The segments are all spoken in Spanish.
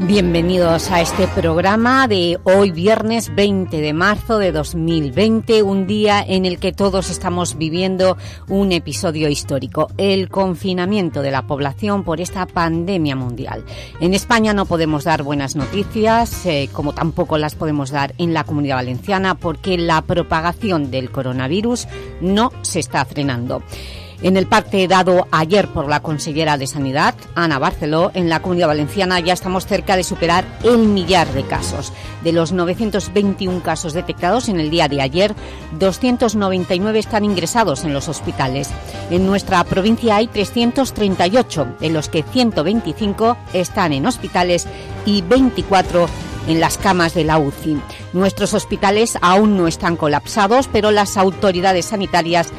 Bienvenidos a este programa de hoy viernes 20 de marzo de 2020, un día en el que todos estamos viviendo un episodio histórico, el confinamiento de la población por esta pandemia mundial. En España no podemos dar buenas noticias, eh, como tampoco las podemos dar en la Comunidad Valenciana, porque la propagación del coronavirus no se está frenando. En el parte dado ayer por la consellera de Sanidad, Ana Barceló, en la Comunidad Valenciana ya estamos cerca de superar el millar de casos. De los 921 casos detectados en el día de ayer, 299 están ingresados en los hospitales. En nuestra provincia hay 338, de los que 125 están en hospitales y 24 en las camas de la UCI. Nuestros hospitales aún no están colapsados, pero las autoridades sanitarias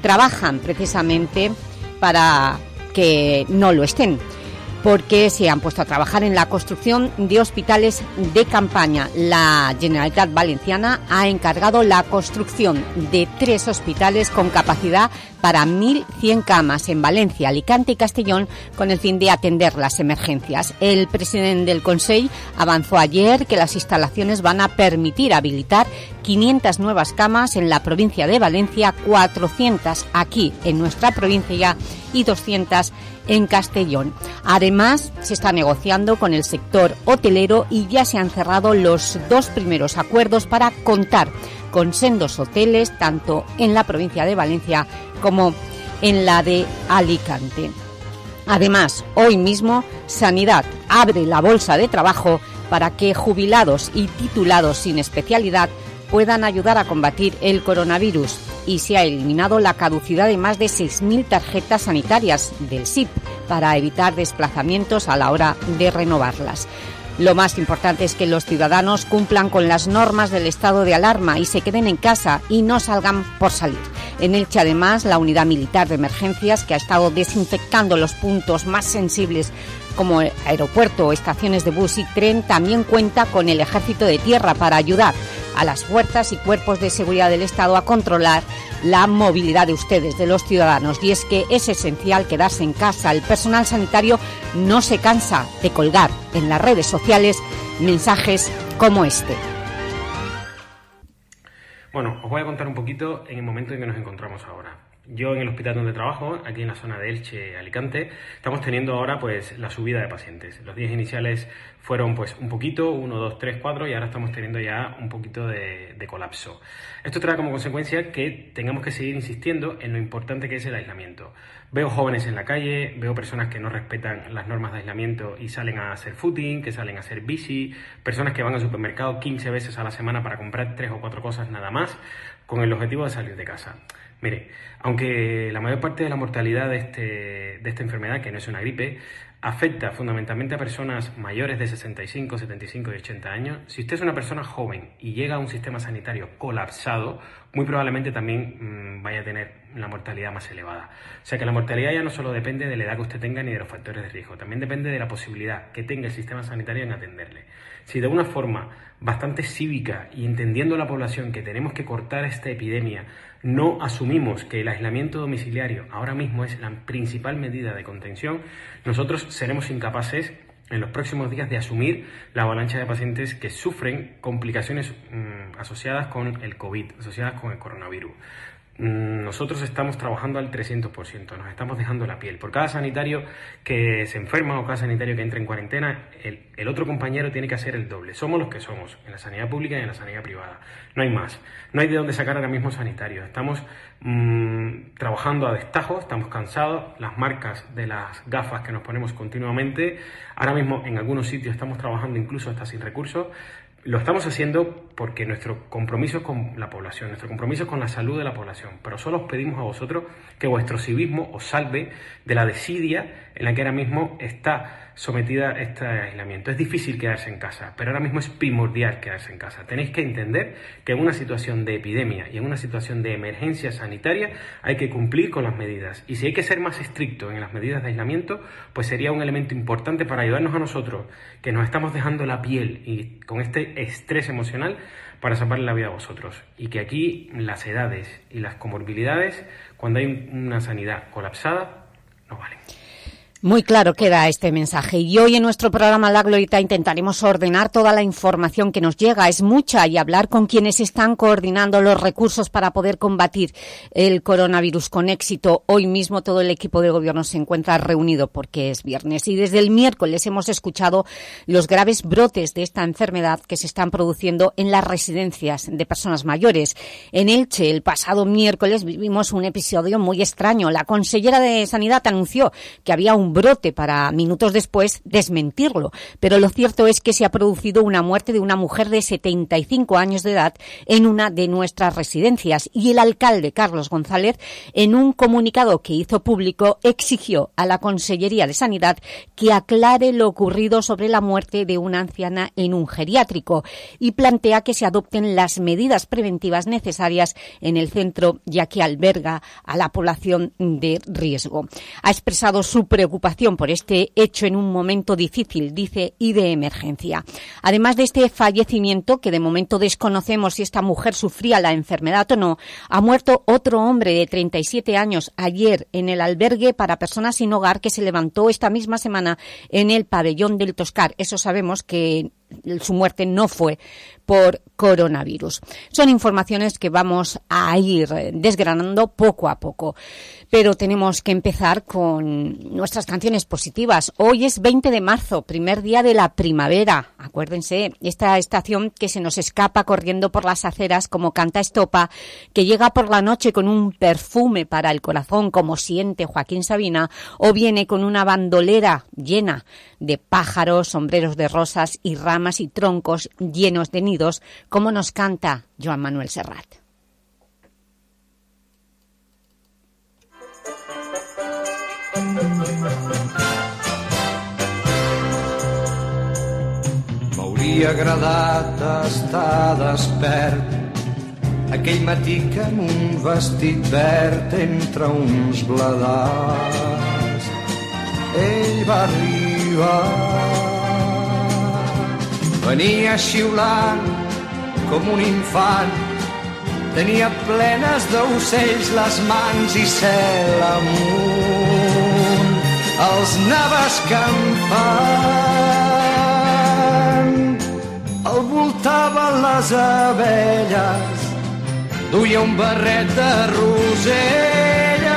trabajan precisamente para que no lo estén porque se han puesto a trabajar en la construcción de hospitales de campaña. La Generalitat Valenciana ha encargado la construcción de tres hospitales con capacidad para 1.100 camas en Valencia, Alicante y Castellón con el fin de atender las emergencias. El presidente del Consejo avanzó ayer que las instalaciones van a permitir habilitar 500 nuevas camas en la provincia de Valencia, 400 aquí en nuestra provincia y 200 en Castellón. Además, se está negociando con el sector hotelero y ya se han cerrado los dos primeros acuerdos para contar con sendos hoteles tanto en la provincia de Valencia como en la de Alicante. Además, hoy mismo Sanidad abre la bolsa de trabajo para que jubilados y titulados sin especialidad puedan ayudar a combatir el coronavirus y se ha eliminado la caducidad de más de 6.000 tarjetas sanitarias del SIP para evitar desplazamientos a la hora de renovarlas. Lo más importante es que los ciudadanos cumplan con las normas del estado de alarma y se queden en casa y no salgan por salir. En Elche, además, la unidad militar de emergencias, que ha estado desinfectando los puntos más sensibles como aeropuerto, estaciones de bus y tren, también cuenta con el Ejército de Tierra para ayudar a las fuerzas y cuerpos de seguridad del Estado a controlar la movilidad de ustedes, de los ciudadanos. Y es que es esencial quedarse en casa. El personal sanitario no se cansa de colgar en las redes sociales mensajes como este. Bueno, os voy a contar un poquito en el momento en que nos encontramos ahora. Yo en el hospital donde trabajo, aquí en la zona de Elche, Alicante, estamos teniendo ahora pues la subida de pacientes. Los días iniciales fueron pues un poquito, uno, dos, tres, cuatro, y ahora estamos teniendo ya un poquito de, colapso. Esto trae como consecuencia que tengamos que seguir insistiendo en lo importante que es el aislamiento. Veo jóvenes en la calle, veo personas que no respetan las normas de aislamiento y salen a hacer footing, que salen a hacer bici, personas que van al supermercado 15 veces a la semana para comprar tres o cuatro cosas nada más, con el objetivo de salir de casa. Mire, aunque la mayor parte de la mortalidad de, este, de esta enfermedad, que no es una gripe, afecta fundamentalmente a personas mayores de 65, 75 y 80 años, si usted es una persona joven y llega a un sistema sanitario colapsado, muy probablemente también mmm, vaya a tener la mortalidad más elevada. O sea que la mortalidad ya no solo depende de la edad que usted tenga ni de los factores de riesgo, también depende de la posibilidad que tenga el sistema sanitario en atenderle. Si de una forma bastante cívica y entendiendo la población que tenemos que cortar esta epidemia, no asumimos que el aislamiento domiciliario ahora mismo es la principal medida de contención, nosotros seremos incapaces en los próximos días de asumir la avalancha de pacientes que sufren complicaciones mmm, asociadas con el COVID, asociadas con el coronavirus. Mm, nosotros estamos trabajando al 300%, nos estamos dejando la piel. Por cada sanitario que se enferma o cada sanitario que entra en cuarentena, el, otro compañero tiene que hacer el doble. Somos los que somos, en la sanidad pública y en la sanidad privada. No hay más. No hay de dónde sacar ahora mismo sanitarios. Estamos mmm, trabajando a destajo, estamos cansados. Las marcas de las gafas que nos ponemos continuamente. Ahora mismo en algunos sitios estamos trabajando incluso hasta sin recursos. Lo estamos haciendo porque nuestro compromiso es con la población, nuestro compromiso es con la salud de la población, pero solo os pedimos a vosotros que vuestro civismo os salve de la desidia en la que ahora mismo está sometida este aislamiento. Es difícil quedarse en casa, pero ahora mismo es primordial quedarse en casa. Tenéis que entender que en una situación de epidemia y en una situación de emergencia sanitaria hay que cumplir con las medidas. Y si hay que ser más estricto en las medidas de aislamiento, pues sería un elemento importante para ayudarnos a nosotros, que nos estamos dejando la piel y con este estrés emocional para salvarle la vida a vosotros. Y que aquí las edades y las comorbilidades, cuando hay una sanidad colapsada, no valen. Muy claro queda este mensaje y hoy en nuestro programa La Glorita intentaremos ordenar toda la información que nos llega, es mucha, y hablar con quienes están coordinando los recursos para poder combatir el coronavirus con éxito. Hoy mismo todo el equipo de gobierno se encuentra reunido porque es viernes y desde el miércoles hemos escuchado los graves brotes de esta enfermedad que se están produciendo en las residencias de personas mayores. En Elche, el pasado miércoles vivimos un episodio muy extraño. La consellera de Sanidad anunció que había un brote para minutos después desmentirlo. Pero lo cierto es que se ha producido una muerte de una mujer de 75 años de edad en una de nuestras residencias y el alcalde Carlos González en un comunicado que hizo público exigió a la Consellería de Sanidad que aclare lo ocurrido sobre la muerte de una anciana en un geriátrico y plantea que se adopten las medidas preventivas necesarias en el centro ya que alberga a la población de riesgo. Ha expresado su preocupación por este hecho en un momento difícil, dice, y de emergencia. Además de este fallecimiento, que de momento desconocemos si esta mujer sufría la enfermedad o no, ha muerto otro hombre de 37 años ayer en el albergue para personas sin hogar que se levantó esta misma semana en el pabellón del Toscar. Eso sabemos que su muerte no fue por coronavirus. Son informaciones que vamos a ir desgranando poco a poco pero tenemos que empezar con nuestras canciones positivas. Hoy es 20 de marzo, primer día de la primavera. Acuérdense, esta estación que se nos escapa corriendo por las aceras como canta estopa, que llega por la noche con un perfume para el corazón como siente Joaquín Sabina, o viene con una bandolera llena de pájaros, sombreros de rosas y ramas y troncos llenos de nidos, como nos canta Joan Manuel Serrat. M'hauria agradat estar despert aquell matí que amb un vestit verd entre uns bladars. Ell va arribar. Venia xiulant com un infant. Tenia plenes d'ocells les mans i cel amunt els naves campant. El voltaven les abelles, duia un barret de roselles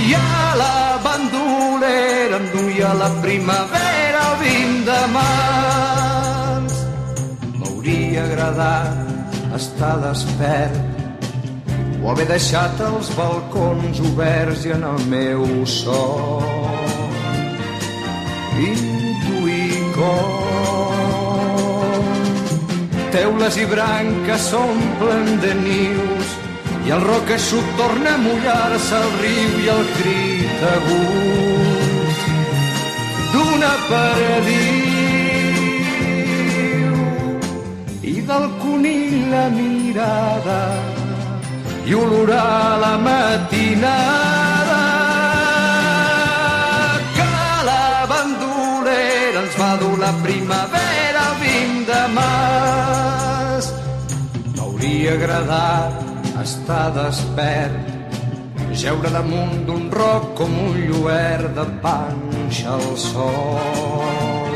i a la bandolera em duia la primavera el vint de març. M'hauria agradat estar despert o haver deixat els balcons oberts i en el meu son intuir com teules i branques s'omplen de nius i el roc eixut torna a mullar-se al riu i el crit agut d'una perdiu. I del conill la mirada i olorar la matinada que la bandolera ens va dur la primavera el 20 de març. M'hauria agradat estar despert jeure damunt d'un roc com un lluert de panxa al sol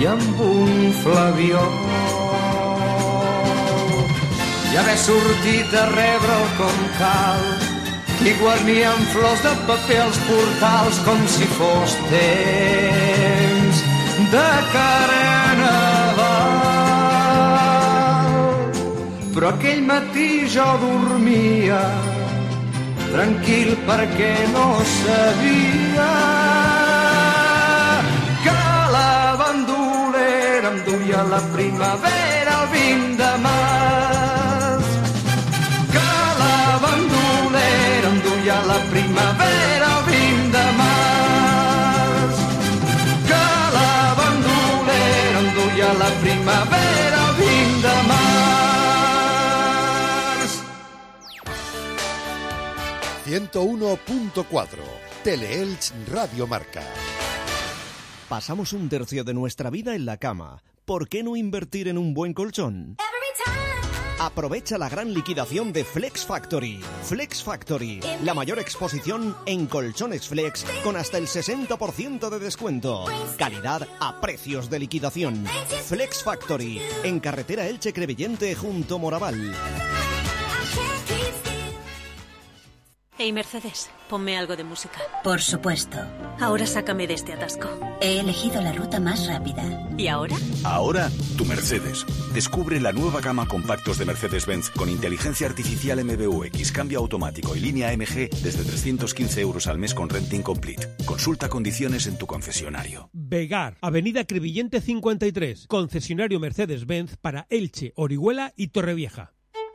i amb un flaviol i haver sortit a rebre'l com cal i guarnir amb flors de paper els portals com si fos temps de carnaval. Però aquell matí jo dormia tranquil perquè no sabia que la bandolera em duia la primavera el 20 de març la primavera brinda más. Que la bandolera la primavera brinda más. 101.4 Teleelch Radio Marca. Pasamos un tercio de nuestra vida en la cama. ¿Por qué no invertir en un buen colchón? Every time. Aprovecha la gran liquidación de Flex Factory. Flex Factory, la mayor exposición en colchones flex con hasta el 60% de descuento. Calidad a precios de liquidación. Flex Factory, en carretera Elche Crevillente junto Moraval. Hey Mercedes, ponme algo de música. Por supuesto. Ahora sácame de este atasco. He elegido la ruta más rápida. ¿Y ahora? Ahora, tu Mercedes. Descubre la nueva gama compactos de Mercedes-Benz con inteligencia artificial MBUX, cambio automático y línea MG desde 315 euros al mes con renting complete. Consulta condiciones en tu concesionario. Vegar, Avenida Crevillente 53, concesionario Mercedes-Benz para Elche, Orihuela y Torrevieja.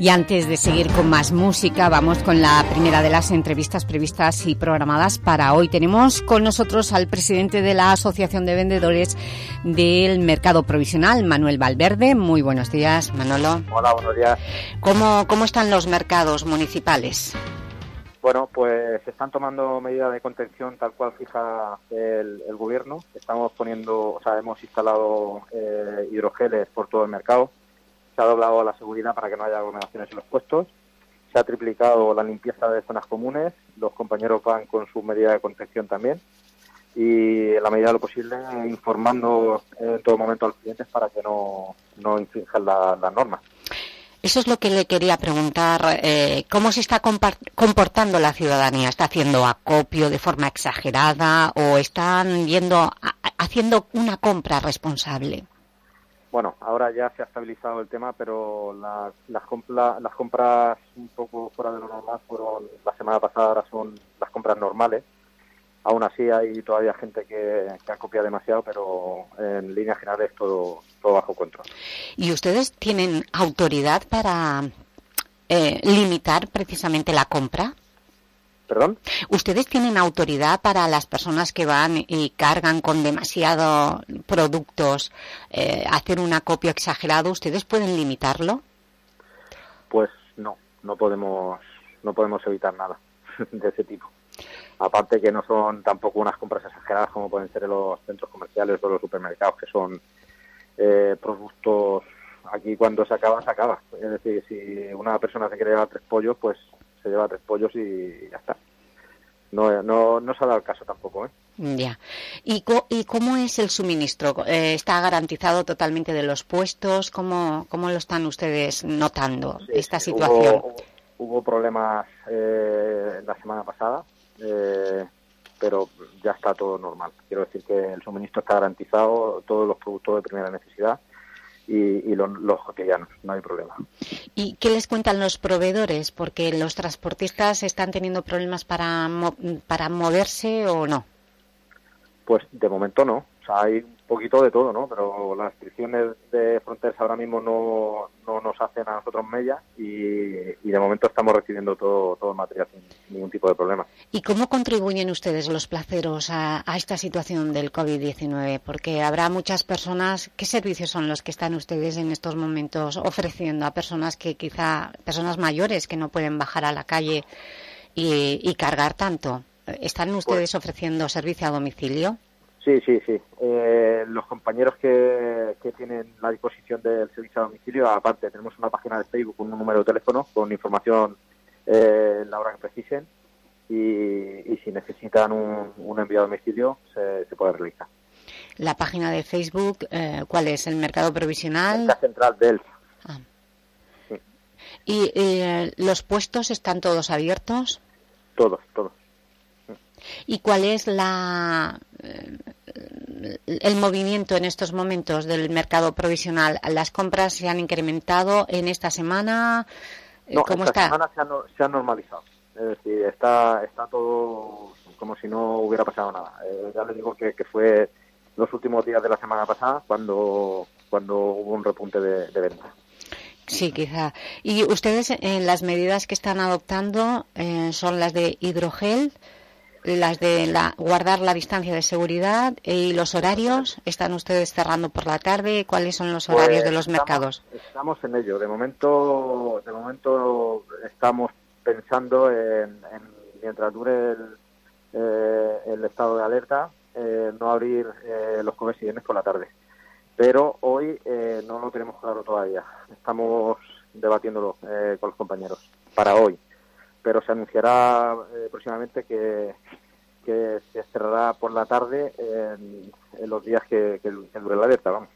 Y antes de seguir con más música, vamos con la primera de las entrevistas previstas y programadas para hoy. Tenemos con nosotros al presidente de la Asociación de Vendedores del Mercado Provisional, Manuel Valverde. Muy buenos días, Manolo. Hola, buenos días. ¿Cómo, cómo están los mercados municipales? Bueno, pues se están tomando medidas de contención tal cual fija el, el gobierno. Estamos poniendo, o sea, hemos instalado eh, hidrogeles por todo el mercado se ha doblado la seguridad para que no haya aglomeraciones en los puestos, se ha triplicado la limpieza de zonas comunes, los compañeros van con su medida de contención también y en la medida de lo posible informando en todo momento a los clientes para que no, no infrinjan las normas. Eso es lo que le quería preguntar. Eh, ¿Cómo se está comportando la ciudadanía? ¿Está haciendo acopio de forma exagerada o están viendo, haciendo una compra responsable? Bueno, ahora ya se ha estabilizado el tema, pero las, las, las compras un poco fuera de lo normal fueron la semana pasada, ahora son las compras normales. Aún así hay todavía gente que, que ha copiado demasiado, pero en líneas generales todo, todo bajo control. ¿Y ustedes tienen autoridad para eh, limitar precisamente la compra? ¿Perdón? ¿Ustedes tienen autoridad para las personas que van y cargan con demasiado productos, eh, hacer un acopio exagerado? ¿Ustedes pueden limitarlo? Pues no, no podemos, no podemos evitar nada de ese tipo. Aparte que no son tampoco unas compras exageradas como pueden ser en los centros comerciales o los supermercados, que son eh, productos aquí cuando se acaba, se acaba. Es decir, si una persona se quiere llevar tres pollos, pues se lleva tres pollos y ya está. No, no, no se ha dado el caso tampoco. ¿eh? Ya. ¿Y, ¿Y cómo es el suministro? Eh, ¿Está garantizado totalmente de los puestos? ¿Cómo, cómo lo están ustedes notando esta situación? Hubo, hubo problemas eh, la semana pasada, eh, pero ya está todo normal. Quiero decir que el suministro está garantizado, todos los productos de primera necesidad y, los, los cotidianos, no hay problema. ¿Y qué les cuentan los proveedores? Porque los transportistas están teniendo problemas para, para moverse o no. Pues de momento no. O sea, hay poquito de todo, ¿no? Pero las restricciones de fronteras ahora mismo no, no nos hacen a nosotros mella y, y, de momento estamos recibiendo todo, todo el material sin ningún tipo de problema. ¿Y cómo contribuyen ustedes los placeros a, a esta situación del COVID-19? Porque habrá muchas personas, ¿qué servicios son los que están ustedes en estos momentos ofreciendo a personas que quizá, personas mayores que no pueden bajar a la calle y, y cargar tanto? ¿Están ustedes ofreciendo servicio a domicilio? Sí, sí, sí. Eh, los compañeros que, que tienen la disposición del servicio a domicilio, aparte tenemos una página de Facebook con un número de teléfono con información eh, en la hora que precisen y, y si necesitan un, un, envío a domicilio se, se, puede realizar. La página de Facebook, eh, ¿cuál es? ¿El mercado provisional? La central del. Ah. Sí. ¿Y eh, los puestos están todos abiertos? Todos, todos. ¿Y cuál es la, el movimiento en estos momentos del mercado provisional? ¿Las compras se han incrementado en esta semana? No, ¿Cómo esta semana se ha, normalizado. Es decir, está, está todo como si no hubiera pasado nada. Eh, ya les digo que, fue los últimos días de la semana pasada cuando, cuando hubo un repunte de, de venta. Sí, quizá. ¿Y ustedes en las medidas que están adoptando eh, son las de hidrogel, las de la, guardar la distancia de seguridad y los horarios? ¿Están ustedes cerrando por la tarde? ¿Cuáles son los horarios de pues los mercados? Estamos en ello. De momento, de momento estamos pensando en, mientras dure el, eh, el, estado de alerta, eh, no abrir los comercios y viernes por la tarde pero hoy eh, no lo tenemos claro todavía. Estamos debatiéndolo eh, con los compañeros para hoy, pero se anunciará eh, próximamente que, se cerrará por la tarde en, los días que, que dure la alerta, vamos.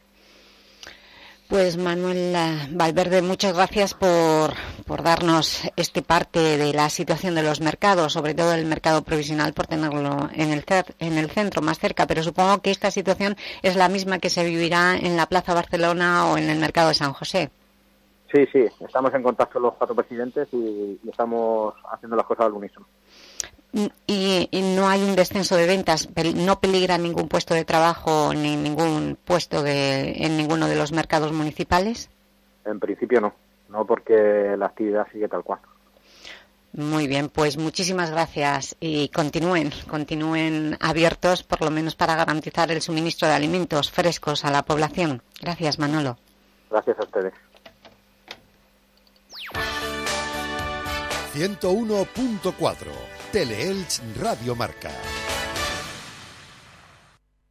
Pues Manuel Valverde, muchas gracias por, por, darnos este parte de la situación de los mercados, sobre todo el mercado provisional, por tenerlo en el, en el centro, más cerca. Pero supongo que esta situación es la misma que se vivirá en la Plaza Barcelona o en el mercado de San José. Sí, sí, estamos en contacto con los cuatro presidentes y, y estamos haciendo las cosas al unísono y, no hay un descenso de ventas, no peligra ningún puesto de trabajo ni ningún puesto de, en ninguno de los mercados municipales? En principio no, no porque la actividad sigue tal cual. Muy bien, pues muchísimas gracias y continúen, continúen abiertos por lo menos para garantizar el suministro de alimentos frescos a la población. Gracias, Manolo. Gracias a ustedes. 101.4 Teleelch Radio Marca.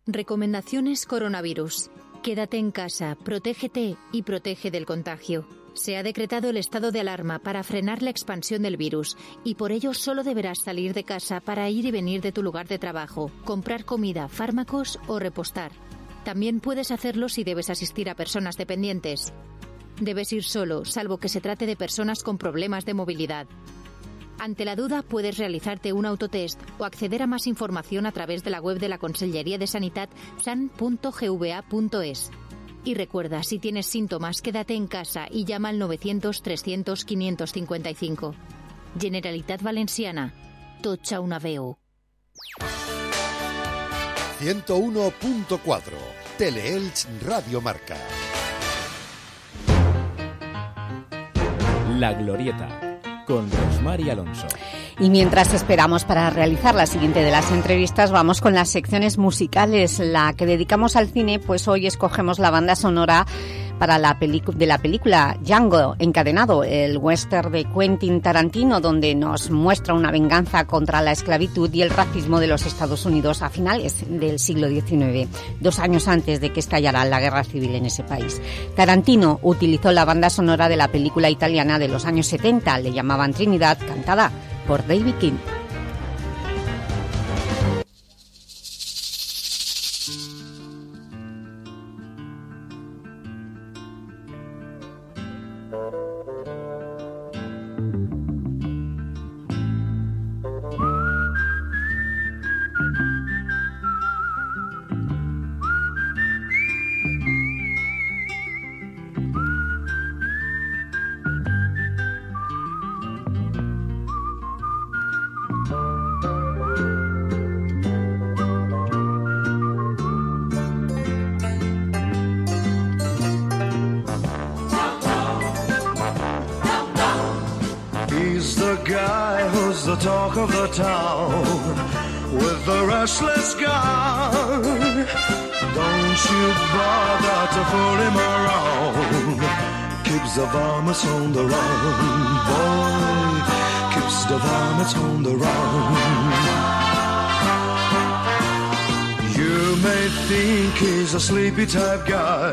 Recomendaciones coronavirus. Quédate en casa, protégete y protege del contagio. Se ha decretado el estado de alarma para frenar la expansión del virus y por ello solo deberás salir de casa para ir y venir de tu lugar de trabajo, comprar comida, fármacos o repostar. También puedes hacerlo si debes asistir a personas dependientes. Debes ir solo, salvo que se trate de personas con problemas de movilidad. Ante la duda, puedes realizarte un autotest o acceder a más información a través de la web de la Consellería de Sanidad san.gva.es. Y recuerda, si tienes síntomas, quédate en casa y llama al 900-300-555. Generalitat Valenciana. Tocha una veu. 101.4 Teleelch Radio Marca. La Glorieta con Rosmar y Alonso. Y mientras esperamos para realizar la siguiente de las entrevistas, vamos con las secciones musicales. La que dedicamos al cine, pues hoy escogemos la banda sonora para la de la película Django encadenado, el western de Quentin Tarantino, donde nos muestra una venganza contra la esclavitud y el racismo de los Estados Unidos a finales del siglo XIX, dos años antes de que estallara la guerra civil en ese país. Tarantino utilizó la banda sonora de la película italiana de los años 70, le llamaban Trinidad, cantada por David King. Sleepy type guy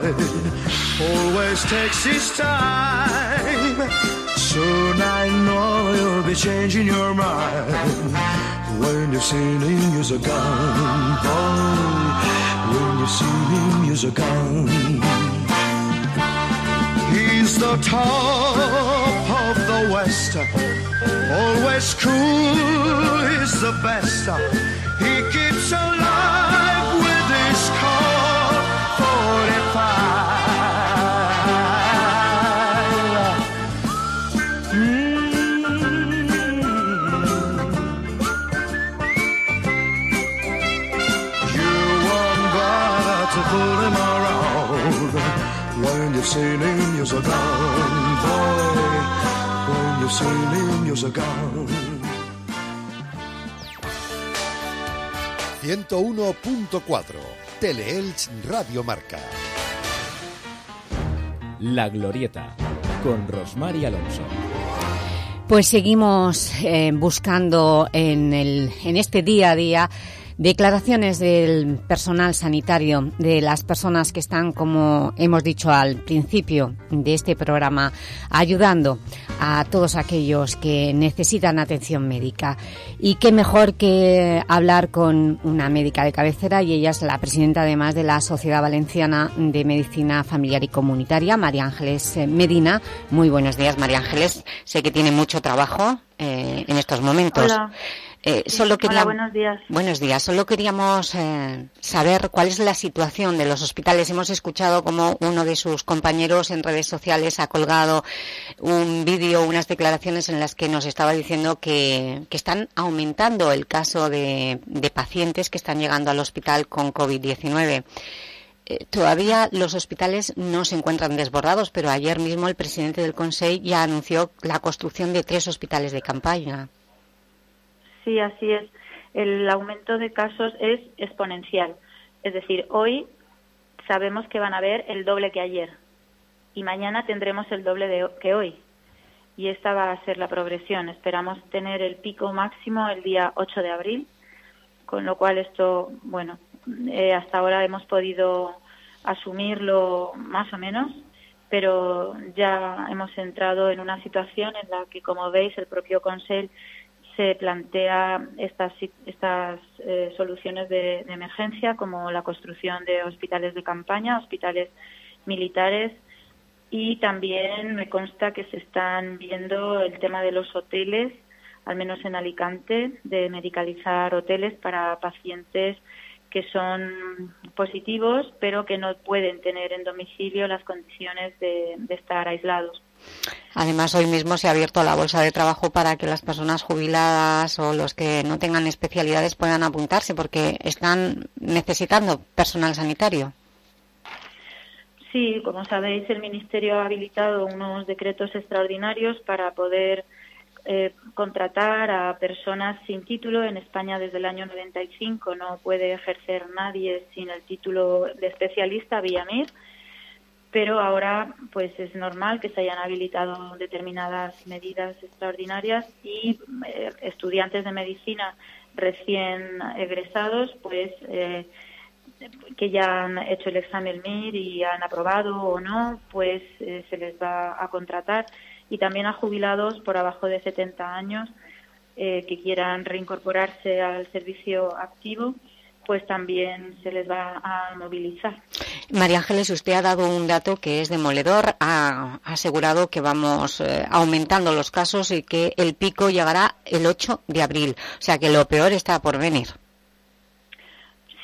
always takes his time. Soon I know you'll be changing your mind when you've seen him use a gun, boy. When you've seen him use a gun, he's the top of the West. Always cool is the best. He keeps alive with his call 45. Mm. You won't bother to pull him around when you've seen him years ago. You're gone. 101.4 Teleelch Radio Marca. La Glorieta con Rosmar y Alonso. Pues seguimos eh, buscando en, el, en este día a día Declaraciones del personal sanitario, de las personas que están, como hemos dicho al principio de este programa, ayudando a todos aquellos que necesitan atención médica. Y qué mejor que hablar con una médica de cabecera y ella es la presidenta además de la Sociedad Valenciana de Medicina Familiar y Comunitaria, María Ángeles Medina. Muy buenos días, María Ángeles. Sé que tiene mucho trabajo eh, en estos momentos. Eh, solo Hola, buenos días. Buenos días. Solo queríamos eh, saber cuál es la situación de los hospitales. Hemos escuchado cómo uno de sus compañeros en redes sociales ha colgado un vídeo, unas declaraciones en las que nos estaba diciendo que, están aumentando el caso de, pacientes que están llegando al hospital con COVID-19. Eh, todavía los hospitales no se encuentran desbordados, pero ayer mismo el presidente del Consejo ya anunció la construcción de tres hospitales de campaña. Sí, así es. El aumento de casos es exponencial. Es decir, hoy sabemos que van a haber el doble que ayer y mañana tendremos el doble de, que hoy. Y esta va a ser la progresión. Esperamos tener el pico máximo el día 8 de abril, con lo cual esto, bueno, eh, hasta ahora hemos podido asumirlo más o menos, pero ya hemos entrado en una situación en la que, como veis, el propio Consejo se plantea estas, estas eh, soluciones de, emergencia como la construcción de hospitales de campaña, hospitales militares y también me consta que se están viendo el tema de los hoteles, al menos en Alicante, de medicalizar hoteles para pacientes que son positivos pero que no pueden tener en domicilio las condiciones de estar aislados. Además, hoy mismo se ha abierto la bolsa de trabajo para que las personas jubiladas o los que no tengan especialidades puedan apuntarse porque están necesitando personal sanitario. Sí, como sabéis, el Ministerio ha habilitado unos decretos extraordinarios para poder eh, contratar a personas sin título. En España desde el año 95 no puede ejercer nadie sin el título de especialista vía MIR pero ahora pues es normal que se hayan habilitado determinadas medidas extraordinarias y eh, estudiantes de medicina recién egresados pues eh, que ya han hecho el examen MIR y han aprobado o no pues eh, se les va a contratar. Y también a jubilados por abajo de 70 años que quieran reincorporarse al servicio activo pues también se les va a movilizar. María Ángeles, usted ha dado un dato que es demoledor. Ha asegurado que vamos eh, aumentando los casos y que el pico llegará el 8 de abril. O sea que lo peor está por venir.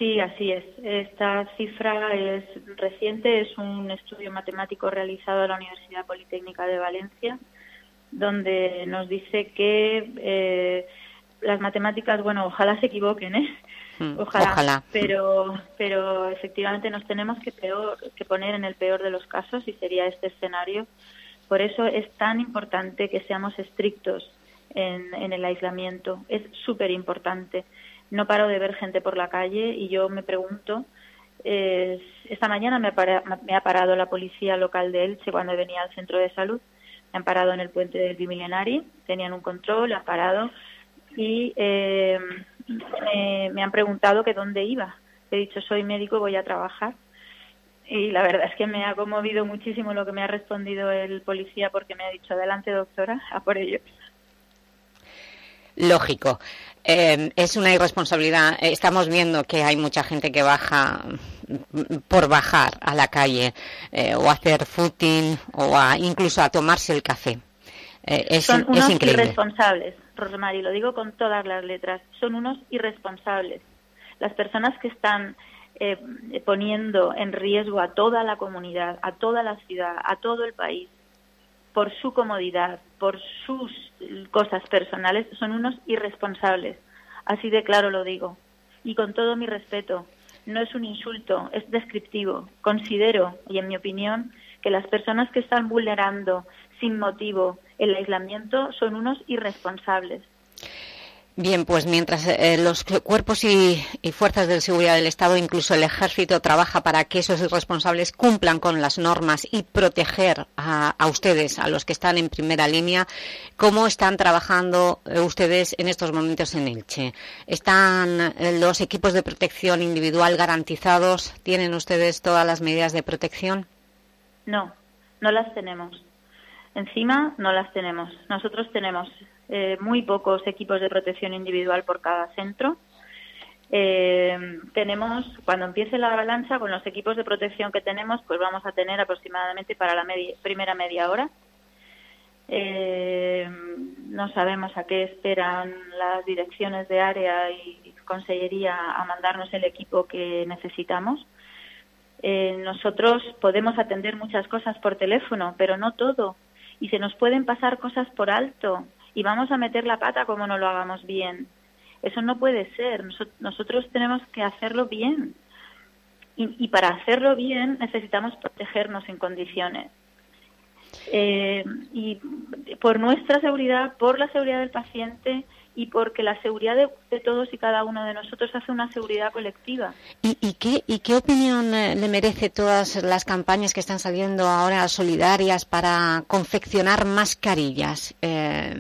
Sí, así es. Esta cifra es reciente, es un estudio matemático realizado en la Universidad Politécnica de Valencia, donde nos dice que eh, las matemáticas, bueno, ojalá se equivoquen, ¿eh? Mm, ojalá, Pero, pero efectivamente nos tenemos que, peor, que poner en el peor de los casos y sería este escenario. Por eso es tan importante que seamos estrictos en, en el aislamiento. Es súper importante. No paro de ver gente por la calle y yo me pregunto, esta mañana me ha, me ha parado la policía local de Elche cuando venía al centro de salud. Me han parado en el puente del Bimilenari, tenían un control, han parado y eh, me, han preguntado que dónde iba. He dicho, soy médico, voy a trabajar. Y la verdad es que me ha conmovido muchísimo lo que me ha respondido el policía porque me ha dicho, adelante doctora, a por ello. Lógico. Eh, es una irresponsabilidad. Estamos viendo que hay mucha gente que baja por bajar a la calle eh, o hacer footing o incluso a tomarse el café. Eh, Son unos irresponsables. Rosemary, lo digo con todas las letras, son unos irresponsables. Las personas que están eh, poniendo en riesgo a toda la comunidad, a toda la ciudad, a todo el país, por su comodidad, por sus cosas personales, son unos irresponsables. Así de claro lo digo. Y con todo mi respeto, no es un insulto, es descriptivo. Considero, y en mi opinión, que las personas que están vulnerando sin motivo el aislamiento son unos irresponsables. Bien, pues mientras eh, los cuerpos y, fuerzas de seguridad del Estado, incluso el Ejército, trabaja para que esos irresponsables cumplan con las normas y proteger a, ustedes, a los que están en primera línea, ¿cómo están trabajando eh, ustedes en estos momentos en Elche? ¿Están eh, los equipos de protección individual garantizados? ¿Tienen ustedes todas las medidas de protección? No, no las tenemos. Encima no las tenemos. Nosotros tenemos eh, muy pocos equipos de protección individual por cada centro. Eh, tenemos, cuando empiece la avalancha, con los equipos de protección que tenemos, pues vamos a tener aproximadamente para la primera media hora. Eh, no sabemos a qué esperan las direcciones de área y consellería a mandarnos el equipo que necesitamos. nosotros podemos atender muchas cosas por teléfono, pero no todo. Y se nos pueden pasar cosas por alto y vamos a meter la pata como no lo hagamos bien. Eso no puede ser. Nosotros tenemos que hacerlo bien. Y, para hacerlo bien necesitamos protegernos en condiciones. Eh, y por nuestra seguridad, por la seguridad del paciente y porque la seguridad de, todos y cada uno de nosotros hace una seguridad colectiva. ¿Y, qué, y qué opinión eh, le merece todas las campañas que están saliendo ahora solidarias para confeccionar mascarillas? Eh,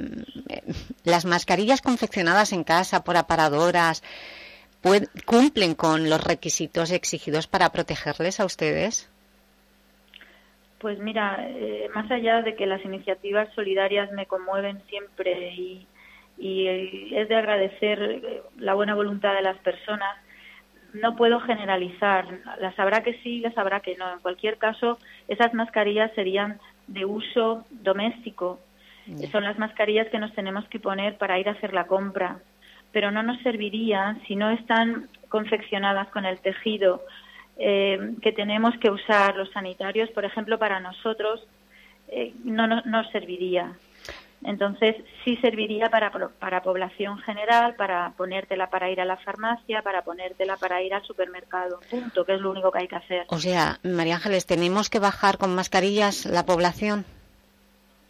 las mascarillas confeccionadas en casa por aparadoras cumplen con los requisitos exigidos para protegerles a ustedes? Pues mira, eh, más allá de que las iniciativas solidarias me conmueven siempre y, y es de agradecer la buena voluntad de las personas. No puedo generalizar, las habrá que sí, las habrá que no. En cualquier caso, esas mascarillas serían de uso doméstico. Son las mascarillas que nos tenemos que poner para ir a hacer la compra, pero no nos servirían si no están confeccionadas con el tejido eh, que tenemos que usar los sanitarios, por ejemplo, para nosotros, eh, no nos serviría. Entonces, sí serviría para, para población general, para ponértela para ir a la farmacia, para ponértela para ir al supermercado, punto, que es lo único que hay que hacer. O sea, María Ángeles, ¿tenemos que bajar con mascarillas la población?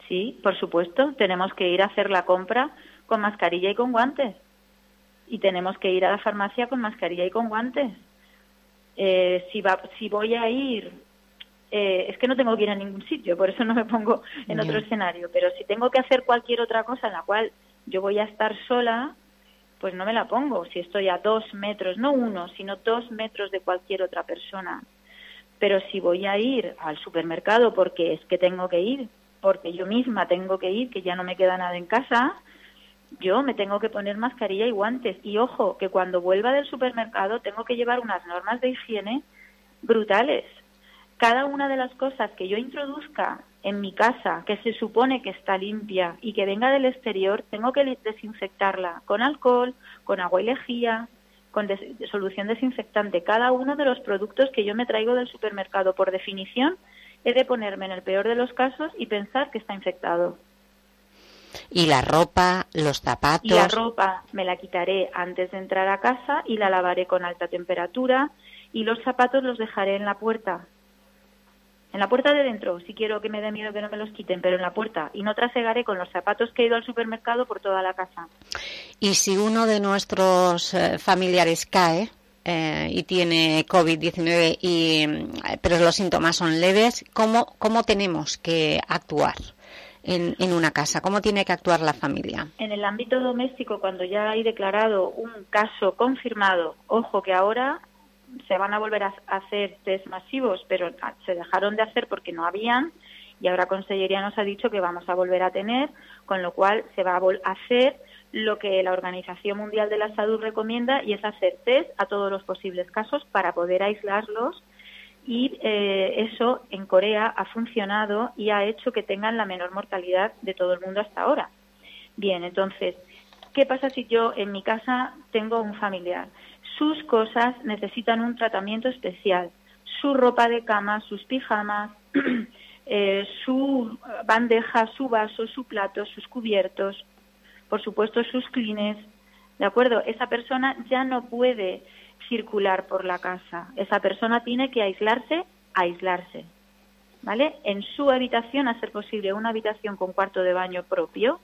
Sí, por supuesto, tenemos que ir a hacer la compra con mascarilla y con guantes. Y tenemos que ir a la farmacia con mascarilla y con guantes. Eh, si, va, si voy a ir eh, es que no tengo que ir a ningún sitio, por eso no me pongo en otro escenario. Pero si tengo que hacer cualquier otra cosa en la cual yo voy a estar sola, pues no me la pongo. Si estoy a dos metros, no uno, sino dos metros de cualquier otra persona. Pero si voy a ir al supermercado porque es que tengo que ir, porque yo misma tengo que ir, que ya no me queda nada en casa, yo me tengo que poner mascarilla y guantes. Y ojo, que cuando vuelva del supermercado tengo que llevar unas normas de higiene brutales cada una de las cosas que yo introduzca en mi casa, que se supone que está limpia y que venga del exterior, tengo que desinfectarla con alcohol, con agua y lejía, con solución desinfectante. Cada uno de los productos que yo me traigo del supermercado, por definición, he de ponerme en el peor de los casos y pensar que está infectado. Y la ropa, los zapatos. Y la ropa me la quitaré antes de entrar a casa y la lavaré con alta temperatura y los zapatos los dejaré en la puerta en la puerta de dentro, si quiero que me dé miedo que no me los quiten, pero en la puerta. Y no trasegaré con los zapatos que he ido al supermercado por toda la casa. Y si uno de nuestros eh, familiares cae eh, y tiene COVID-19, y, eh, pero los síntomas son leves, ¿cómo, cómo tenemos que actuar? En, en, una casa? ¿Cómo tiene que actuar la familia? En el ámbito doméstico, cuando ya hay declarado un caso confirmado, ojo que ahora se van a volver a hacer test masivos, pero se dejaron de hacer porque no habían y ahora Consellería nos ha dicho que vamos a volver a tener, con lo cual se va a hacer lo que la Organización Mundial de la Salud recomienda y es hacer test a todos los posibles casos para poder aislarlos y eh, eso en Corea ha funcionado y ha hecho que tengan la menor mortalidad de todo el mundo hasta ahora. Bien, entonces, ¿qué pasa si yo en mi casa tengo un familiar? Sus cosas necesitan un tratamiento especial. Su ropa de cama, sus pijamas, eh, su bandeja, su vaso, su plato, sus cubiertos, por supuesto sus clines. ¿De acuerdo? Esa persona ya no puede circular por la casa. Esa persona tiene que aislarse, aislarse. ¿vale? En su habitación, a ser posible, una habitación con cuarto de baño propio,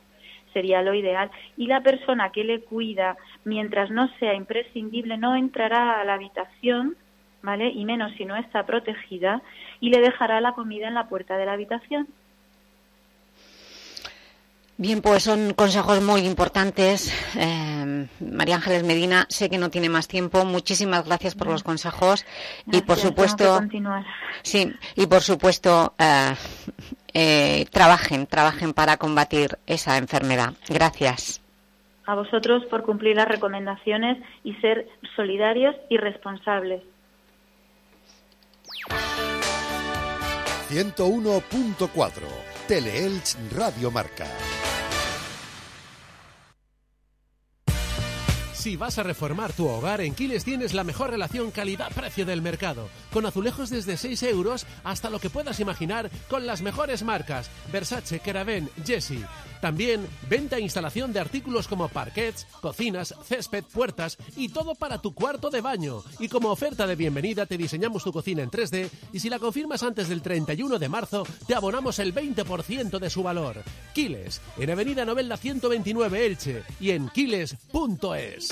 sería lo ideal. Y la persona que le cuida, mientras no sea imprescindible, no entrará a la habitación, ¿vale? Y menos si no está protegida, y le dejará la comida en la puerta de la habitación. Bien, pues son consejos muy importantes. Eh, María Ángeles Medina, sé que no tiene más tiempo. Muchísimas gracias por los consejos y por supuesto, sí, y por supuesto eh, eh, trabajen, trabajen para combatir esa enfermedad. Gracias. A vosotros por cumplir las recomendaciones y ser solidarios y responsables. 101.4 Teleelch Radio Marca. Si vas a reformar tu hogar, en Quiles tienes la mejor relación calidad-precio del mercado. Con azulejos desde 6 euros hasta lo que puedas imaginar con las mejores marcas: Versace, Keraben, Jessie. También venta e instalación de artículos como parquets, cocinas, césped, puertas y todo para tu cuarto de baño. Y como oferta de bienvenida te diseñamos tu cocina en 3D y si la confirmas antes del 31 de marzo te abonamos el 20% de su valor. Quiles, en Avenida Novelda 129 Elche y en quiles.es.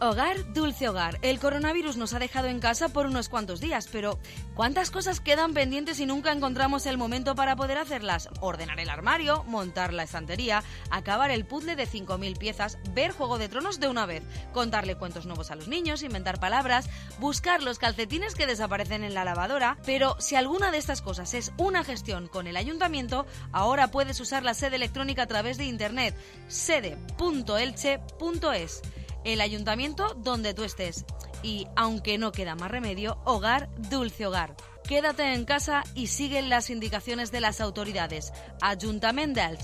Hogar, dulce hogar. El coronavirus nos ha dejado en casa por unos cuantos días, pero ¿cuántas cosas quedan pendientes y nunca encontramos el momento para poder hacerlas? Ordenar el armario, montar la estantería, acabar el puzzle de 5.000 piezas, ver Juego de Tronos de una vez, contarle cuentos nuevos a los niños, inventar palabras, buscar los calcetines que desaparecen en la lavadora. Pero si alguna de estas cosas es una gestión con el ayuntamiento, ahora puedes usar la sede electrónica a través de internet sede.elche.es el ayuntamiento donde tú estés. Y aunque no queda más remedio, hogar, dulce hogar. Quédate en casa y sigue las indicaciones de las autoridades. Ayuntamiento de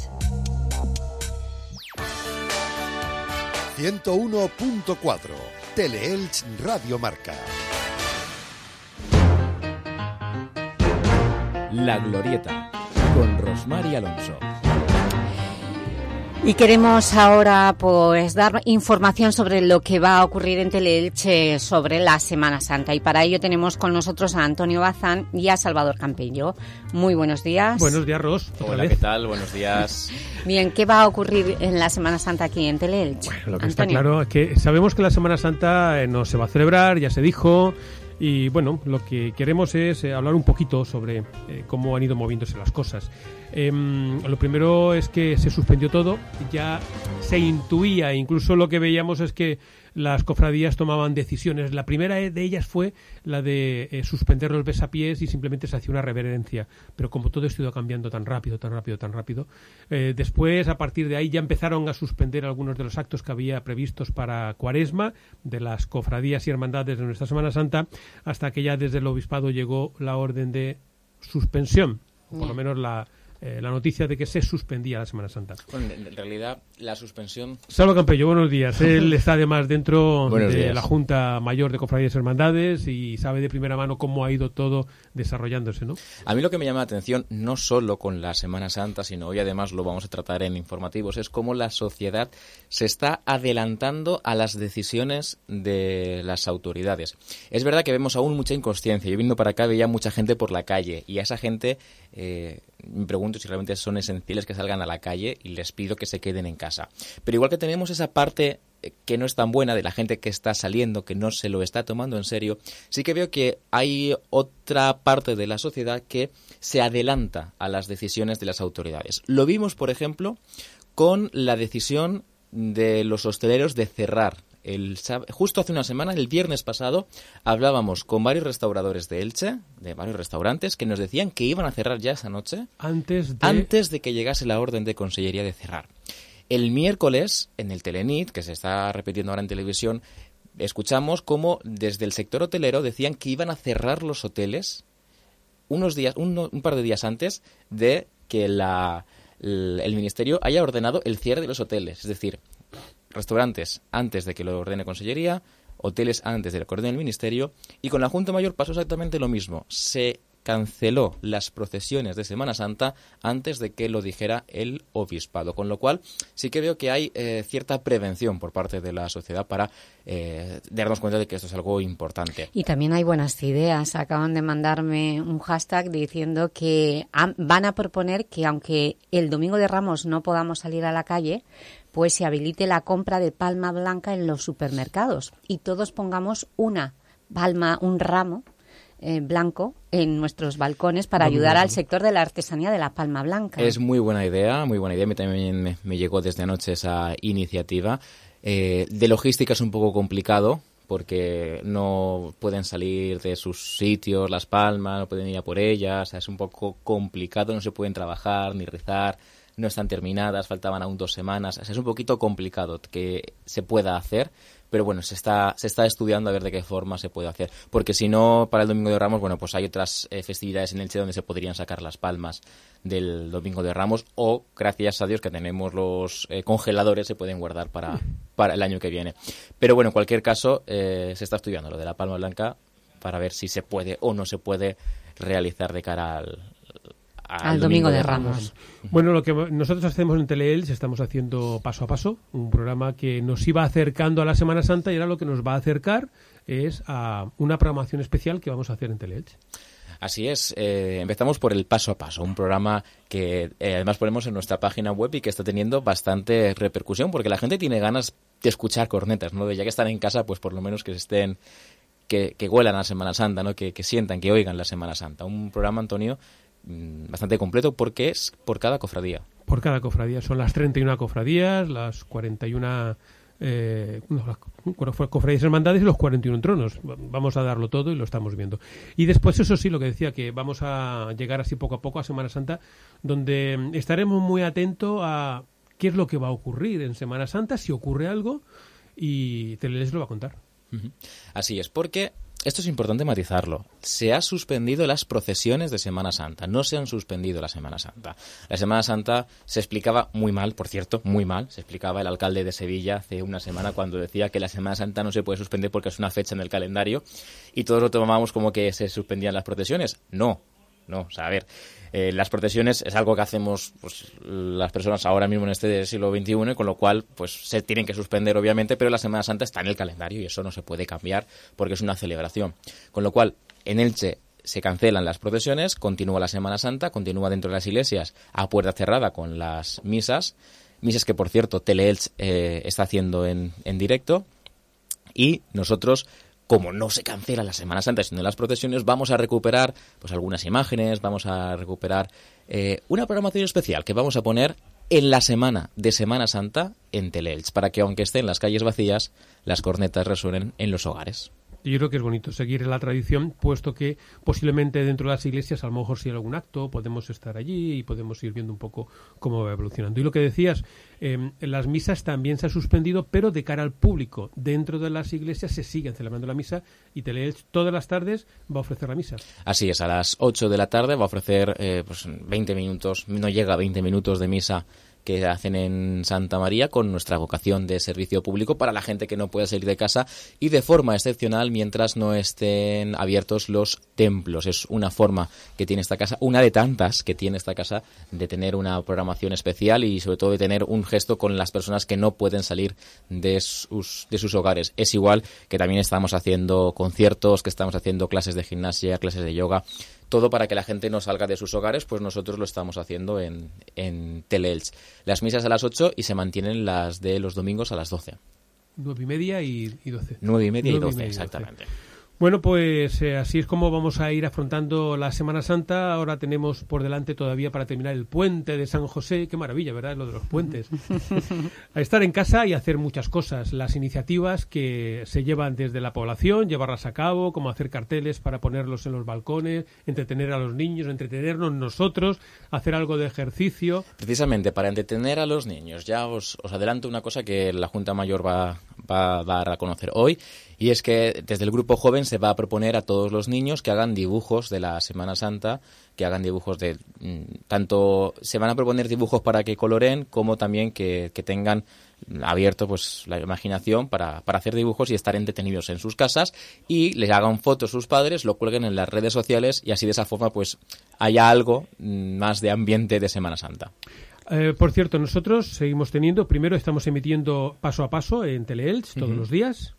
101.4 Teleelch Radio Marca. La Glorieta con Rosmar y Alonso. Y queremos ahora pues dar información sobre lo que va a ocurrir en Teleelche sobre la Semana Santa y para ello tenemos con nosotros a Antonio Bazán y a Salvador Campello. Muy buenos días. Buenos días, Ros. Hola, ¿qué tal? Buenos días. Bien, ¿qué va a ocurrir en la Semana Santa aquí en Teleelche? Bueno, lo que está claro es que sabemos que la Semana Santa eh, no se va a celebrar, ya se dijo, y bueno, lo que queremos es eh, hablar un poquito sobre eh, cómo han ido moviéndose las cosas. Em, lo primero es que se suspendió todo, ya se intuía, incluso lo que veíamos es que las cofradías tomaban decisiones. La primera de ellas fue la de eh, suspender los besapiés y simplemente se hacía una reverencia. Pero como todo esto iba cambiando tan rápido, tan rápido, tan rápido, eh, después, a partir de ahí, ya empezaron a suspender algunos de los actos que había previstos para Cuaresma, de las cofradías y hermandades de nuestra Semana Santa, hasta que ya desde el obispado llegó la orden de suspensión, o por lo menos la, eh, la noticia de que se suspendía la Semana Santa. Bueno, en realidad la suspensión... Salvo Campello, buenos días. Él está además dentro de la Junta Mayor de Cofradías y Hermandades y sabe de primera mano cómo ha ido todo desarrollándose, ¿no? A mí lo que me llama la atención, no solo con la Semana Santa, sino hoy además lo vamos a tratar en informativos, es cómo la sociedad se está adelantando a las decisiones de las autoridades. Es verdad que vemos aún mucha inconsciencia. Yo viendo para acá veía mucha gente por la calle y a esa gente... Eh, me pregunto si realmente son esenciales que salgan a la calle y les pido que se queden en casa. Pero igual que tenemos esa parte eh, que no es tan buena de la gente que está saliendo, que no se lo está tomando en serio, sí que veo que hay otra parte de la sociedad que se adelanta a las decisiones de las autoridades. Lo vimos, por ejemplo, con la decisión de los hosteleros de cerrar el, justo hace una semana, el viernes pasado, hablábamos con varios restauradores de Elche, de varios restaurantes, que nos decían que iban a cerrar ya esa noche antes de, antes de que llegase la orden de Consellería de cerrar. El miércoles, en el Telenit, que se está repitiendo ahora en televisión, escuchamos cómo desde el sector hotelero decían que iban a cerrar los hoteles unos días, un, un par de días antes de que la, el ministerio haya ordenado el cierre de los hoteles. Es decir, restaurantes antes de que lo ordene Consellería, hoteles antes de que lo ordene el Ministerio, y con la Junta Mayor pasó exactamente lo mismo. Se canceló las procesiones de Semana Santa antes de que lo dijera el obispado. Con lo cual, sí que veo que hay eh, cierta prevención por parte de la sociedad para eh, darnos cuenta de que esto es algo importante. Y también hay buenas ideas. Acaban de mandarme un hashtag diciendo que van a proponer que aunque el Domingo de Ramos no podamos salir a la calle, pues se habilite la compra de palma blanca en los supermercados y todos pongamos una palma, un ramo eh, blanco en nuestros balcones para ayudar al sector de la artesanía de la palma blanca. Es muy buena idea, muy buena idea. A mí también me, llegó desde anoche esa iniciativa. Eh, de logística es un poco complicado porque no pueden salir de sus sitios las palmas, no pueden ir a por ellas, es un poco complicado, no se pueden trabajar ni rizar no están terminadas, faltaban aún dos semanas. es un poquito complicado que se pueda hacer, pero bueno, se está, se está estudiando a ver de qué forma se puede hacer. Porque si no, para el Domingo de Ramos, bueno, pues hay otras eh, festividades en Elche donde se podrían sacar las palmas del Domingo de Ramos o, gracias a Dios que tenemos los eh, congeladores, se pueden guardar para, para el año que viene. Pero bueno, en cualquier caso, eh, se está estudiando lo de la palma blanca para ver si se puede o no se puede realizar de cara al, al, domingo, de, Ramos. Bueno, lo que nosotros hacemos en Teleelch estamos haciendo paso a paso, un programa que nos iba acercando a la Semana Santa y ahora lo que nos va a acercar es a una programación especial que vamos a hacer en Teleelch. Así es, eh, empezamos por el paso a paso, un programa que eh, además ponemos en nuestra página web y que está teniendo bastante repercusión porque la gente tiene ganas de escuchar cornetas, ¿no? Ya que están en casa, pues por lo menos que estén que, que huelan a la Semana Santa, ¿no? Que, que, sientan, que oigan la Semana Santa. Un programa, Antonio, Mm, bastante completo porque es por cada cofradía. Por cada cofradía. Son las 31 cofradías, las 41 eh, cofradías hermandades y los 41 tronos. Vamos a darlo todo y lo estamos viendo. Y después, eso sí, lo que decía, que vamos a llegar así poco a poco a Semana Santa, donde estaremos muy atentos a qué es lo que va a ocurrir en Semana Santa, si ocurre algo, y Teleles lo va a contar. Así es, porque esto es importante matizarlo. Se ha suspendido las procesiones de Semana Santa. No se han suspendido la Semana Santa. La Semana Santa se explicaba muy mal, por cierto, muy mal. Se explicaba el alcalde de Sevilla hace una semana cuando decía que la Semana Santa no se puede suspender porque es una fecha en el calendario y todos lo tomábamos como que se suspendían las procesiones. No, no. O sea, a ver, eh, las procesiones es algo que hacemos pues, las personas ahora mismo en este siglo XXI, con lo cual pues se tienen que suspender obviamente, pero la Semana Santa está en el calendario y eso no se puede cambiar porque es una celebración. Con lo cual, en Elche se cancelan las procesiones, continúa la Semana Santa, continúa dentro de las iglesias a puerta cerrada con las misas, misas que por cierto Teleelch eh, está haciendo en, en directo y nosotros como no se cancela la Semana Santa, sino las procesiones, vamos a recuperar pues algunas imágenes, vamos a recuperar eh, una programación especial que vamos a poner en la semana de Semana Santa en Teleelch, para que aunque estén las calles vacías, las cornetas resuenen en los hogares yo creo que es bonito seguir la tradición, puesto que posiblemente dentro de las iglesias, a lo mejor si hay algún acto, podemos estar allí y podemos ir viendo un poco cómo va evolucionando. Y lo que decías, eh, las misas también se ha suspendido, pero de cara al público. Dentro de las iglesias se siguen celebrando la misa y Teleelch todas las tardes va a ofrecer la misa. Así es, a las 8 de la tarde va a ofrecer eh, pues 20 minutos, no llega a 20 minutos de misa que hacen en Santa María con nuestra vocación de servicio público para la gente que no puede salir de casa y de forma excepcional mientras no estén abiertos los templos. Es una forma que tiene esta casa, una de tantas que tiene esta casa de tener una programación especial y sobre todo de tener un gesto con las personas que no pueden salir de sus, de sus hogares. Es igual que también estamos haciendo conciertos, que estamos haciendo clases de gimnasia, clases de yoga todo para que la gente no salga de sus hogares, pues nosotros lo estamos haciendo en, en Teleelch. Las misas a las 8 y se mantienen las de los domingos a las 12. Nueve y media y, doce. Nueve y media y doce, exactamente. Bueno, pues eh, así es como vamos a ir afrontando la Semana Santa. Ahora tenemos por delante todavía para terminar el puente de San José. Qué maravilla, ¿verdad? Lo de los puentes. a estar en casa y hacer muchas cosas. Las iniciativas que se llevan desde la población, llevarlas a cabo, como hacer carteles para ponerlos en los balcones, entretener a los niños, entretenernos nosotros, hacer algo de ejercicio. Precisamente para entretener a los niños. Ya os, os adelanto una cosa que la Junta Mayor va, va, va a reconocer hoy y es que desde el grupo joven se va a proponer a todos los niños que hagan dibujos de la Semana Santa, que hagan dibujos de... Mm, tanto se van a proponer dibujos para que coloren como también que, tengan abierto pues la imaginación para, para hacer dibujos y estar entretenidos en sus casas y les hagan fotos sus padres, lo cuelguen en las redes sociales y así de esa forma pues haya algo mm, más de ambiente de Semana Santa. Eh, por cierto, nosotros seguimos teniendo, primero estamos emitiendo paso a paso en Teleelch todos los días.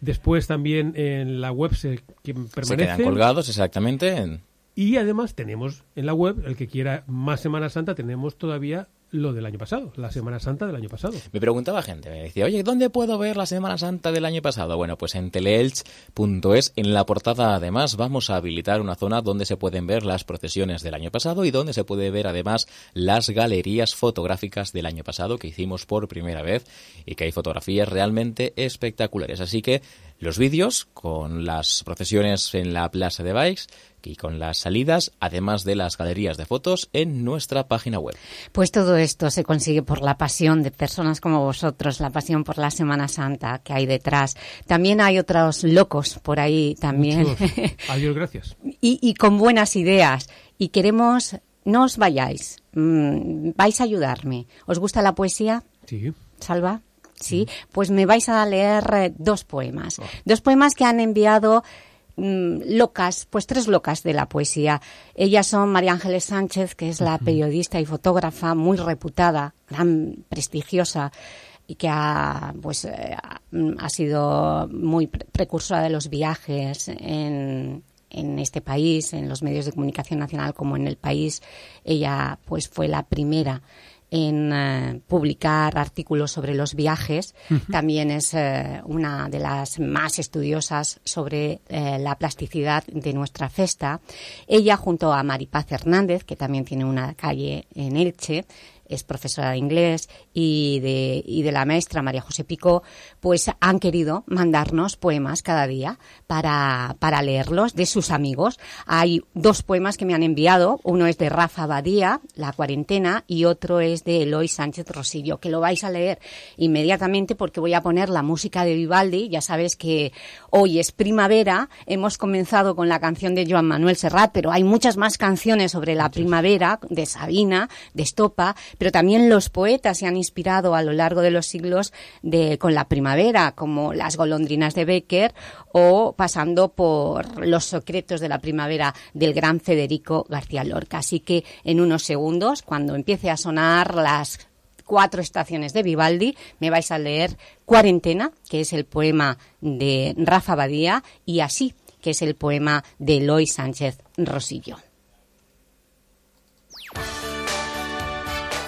Después también en la web se, que permanece. Se quedan colgados exactamente en- Y además tenemos en la web, el que quiera más Semana Santa, tenemos todavía lo del año pasado, la Semana Santa del año pasado. Me preguntaba gente, me decía, oye, ¿dónde puedo ver la Semana Santa del año pasado? Bueno, pues en teleelch.es, en la portada además vamos a habilitar una zona donde se pueden ver las procesiones del año pasado y donde se puede ver además las galerías fotográficas del año pasado que hicimos por primera vez y que hay fotografías realmente espectaculares. Así que los vídeos con las procesiones en la Plaza de Bikes y con las salidas, además de las galerías de fotos en nuestra página web. Pues todo esto se consigue por la pasión de personas como vosotros, la pasión por la Semana Santa que hay detrás. También hay otros locos por ahí también. Muchos. Adiós, gracias. y, y con buenas ideas. Y queremos, no os vayáis, mm, vais a ayudarme. ¿Os gusta la poesía? Sí. Salva. Sí, pues me vais a leer eh, dos poemas. Dos poemas que han enviado mm, locas, pues tres locas de la poesía. Ellas son María Ángeles Sánchez, que es la periodista y fotógrafa muy reputada, gran prestigiosa y que ha, pues, eh, ha- sido muy pre- precursora de los viajes en, en este país, en los medios de comunicación nacional como en el país. Ella pues fue la primera en eh, publicar artículos sobre los viajes. También es eh, una de las más estudiosas sobre eh, la plasticidad de nuestra festa. Ella, junto a Maripaz Hernández, que también tiene una calle en Elche, es profesora de inglés, y de, y de la maestra María José Pico, pues han querido mandarnos poemas cada día para, para leerlos de sus amigos. Hay dos poemas que me han enviado. Uno es de Rafa Badía, La cuarentena, y otro es de Eloy Sánchez Rosillo, que lo vais a leer inmediatamente porque voy a poner la música de Vivaldi. Ya sabes que hoy es primavera. Hemos comenzado con la canción de Joan Manuel Serrat, pero hay muchas más canciones sobre la primavera, de Sabina, de Estopa, pero también los poetas se han inspirado a lo largo de los siglos con la primavera, como las golondrinas de Becker o pasando por los secretos de la primavera del gran Federico García Lorca. Así que en unos segundos, cuando empiece a sonar las cuatro estaciones de Vivaldi, me vais a leer Cuarentena, que es el poema de Rafa Badía, y Así, que es el poema de Eloy Sánchez Rosillo.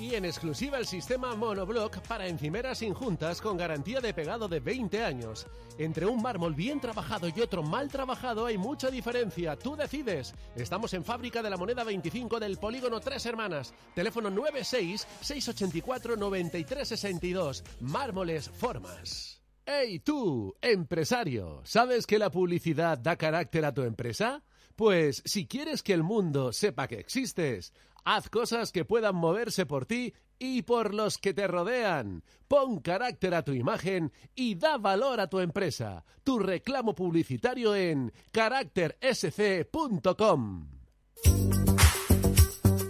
Y en exclusiva el sistema Monoblock para encimeras injuntas con garantía de pegado de 20 años. Entre un mármol bien trabajado y otro mal trabajado hay mucha diferencia. Tú decides. Estamos en Fábrica de la Moneda 25 del Polígono Tres Hermanas. Teléfono 96-684-9362. Mármoles Formas. ¡Hey tú, empresario! ¿Sabes que la publicidad da carácter a tu empresa? Pues si quieres que el mundo sepa que existes, haz cosas que puedan moverse por ti y por los que te rodean. Pon carácter a tu imagen y da valor a tu empresa. Tu reclamo publicitario en caráctersc.com.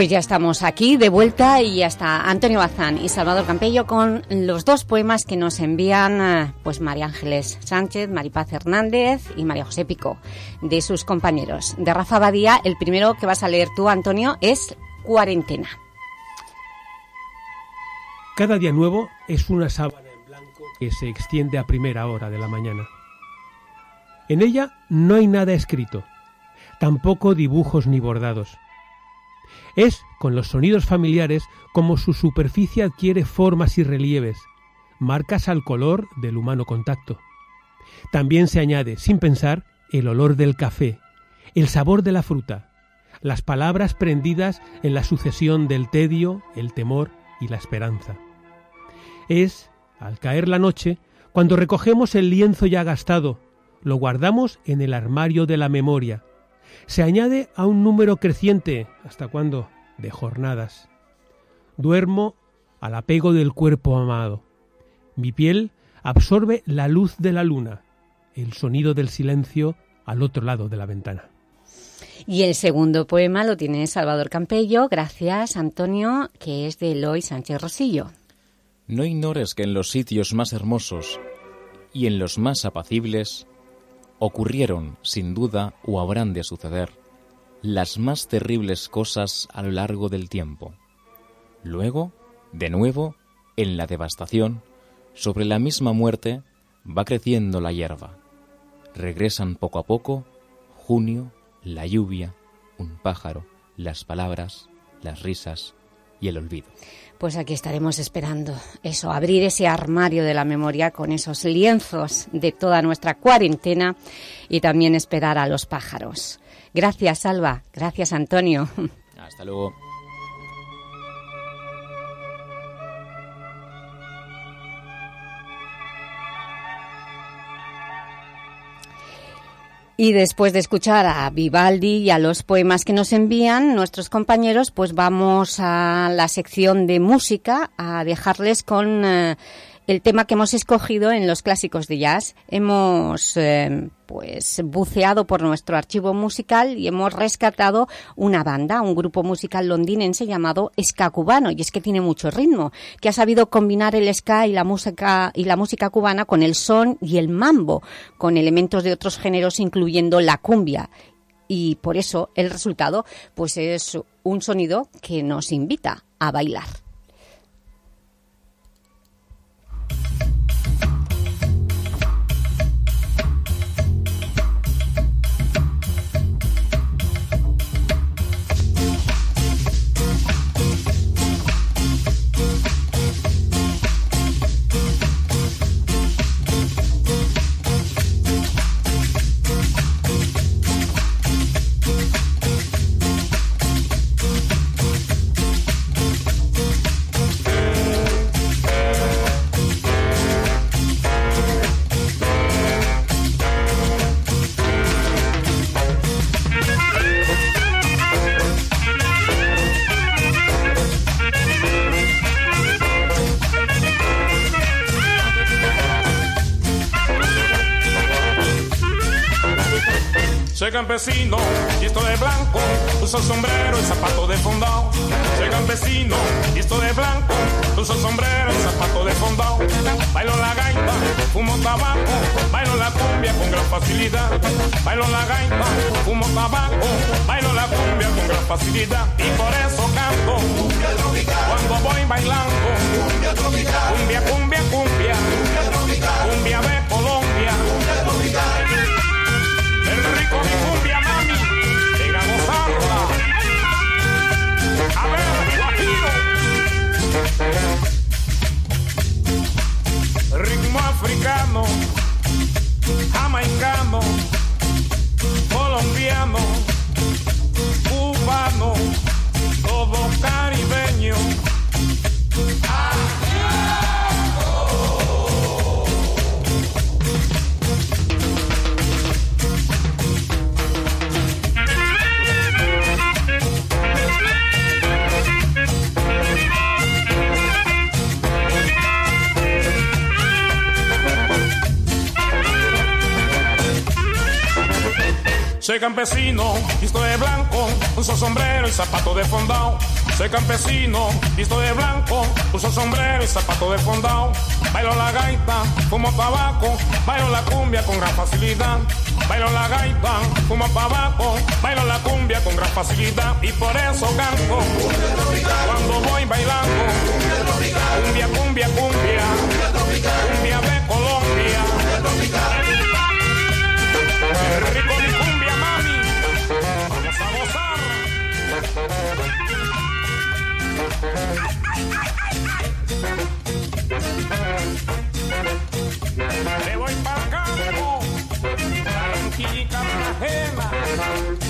Pues ya estamos aquí de vuelta y ya está Antonio Bazán y Salvador Campello con los dos poemas que nos envían eh, pues María Ángeles Sánchez, Maripaz Hernández y María José Pico, de sus compañeros. De Rafa Badía, el primero que vas a leer tú, Antonio, es Cuarentena. Cada día nuevo es una sábana en blanco que se extiende a primera hora de la mañana. En ella no hay nada escrito, tampoco dibujos ni bordados. Es con los sonidos familiares como su superficie adquiere formas y relieves, marcas al color del humano contacto. También se añade, sin pensar, el olor del café, el sabor de la fruta, las palabras prendidas en la sucesión del tedio, el temor y la esperanza. Es, al caer la noche, cuando recogemos el lienzo ya gastado, lo guardamos en el armario de la memoria, se añade a un número creciente, ¿hasta cuándo?, de jornadas. Duermo al apego del cuerpo amado. Mi piel absorbe la luz de la luna, el sonido del silencio al otro lado de la ventana. Y el segundo poema lo tiene Salvador Campello, gracias Antonio, que es de Eloy Sánchez Rosillo. No ignores que en los sitios más hermosos y en los más apacibles ocurrieron, sin duda, o habrán de suceder, las más terribles cosas a lo largo del tiempo. Luego, de nuevo, en la devastación, sobre la misma muerte, va creciendo la hierba. Regresan poco a poco junio, la lluvia, un pájaro, las palabras, las risas y el olvido. Pues aquí estaremos esperando eso, abrir ese armario de la memoria con esos lienzos de toda nuestra cuarentena y también esperar a los pájaros. Gracias, Salva. Gracias, Antonio. Hasta luego. Y después de escuchar a Vivaldi y a los poemas que nos envían nuestros compañeros, pues vamos a la sección de música a dejarles con eh, el tema que hemos escogido en los clásicos de jazz. Hemos eh, pues buceado por nuestro archivo musical y hemos rescatado una banda, un grupo musical londinense llamado Ska Cubano, y es que tiene mucho ritmo, que ha sabido combinar el ska y la música y la música cubana con el son y el mambo, con elementos de otros géneros incluyendo la cumbia. Y por eso el resultado pues es un sonido que nos invita a bailar. Soy campesino y esto de blanco, uso sombrero y zapato de fondao. Soy campesino y esto de blanco, uso sombrero y zapato de fondao. Bailo la gaita, fumo tabaco, bailo la cumbia con gran facilidad. Bailo la gaita, fumo tabaco, bailo la cumbia con gran facilidad. Y por eso canto cumbia tropical. Cuando voy bailando cumbia tropical. Cumbia, cumbia, cumbia. Cumbia tropical. Cumbia Rico mi cumbia, mami, venga a gozarla. A ver, guajiro. Ritmo africano, jamaicano, colombiano, cubano, todo caribeño. ¡Adiós! Soy campesino, visto de blanco, uso sombrero y zapato de fondao. Soy campesino, visto de blanco, uso sombrero y zapato de fondao. Bailo la gaita, fumo tabaco, bailo la cumbia con gran facilidad. Bailo la gaita, fumo tabaco, bailo la cumbia con gran facilidad y por eso canto. Cuando voy bailando, cumbia, cumbia, cumbia, cumbia Me voy para el campo, Barranquilla y Cartagena.